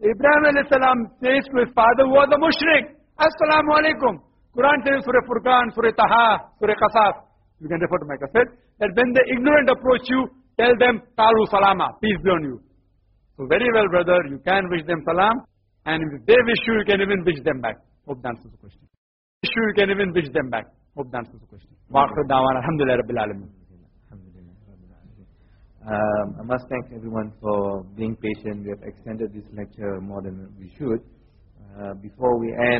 Ibrahim alayhi salam says to his father who was a mushrik, Assalamu alaikum. Quran says Surah Furqan, Surah Taha, Surah Qasas. You can refer to my cassette. That when the ignorant approach you, tell them, Talu salama, peace be on you. So very well, brother, you can wish them salam. And if they wish you, you can even wish them back. Hope that answers the question. Wish you, you can even wish them back. Hope that answers the question. Wa akhir da'wana, alhamdulillah rabbil alamin. Um, I must thank everyone for being patient. We have extended this lecture more than we should. Uh, before we end,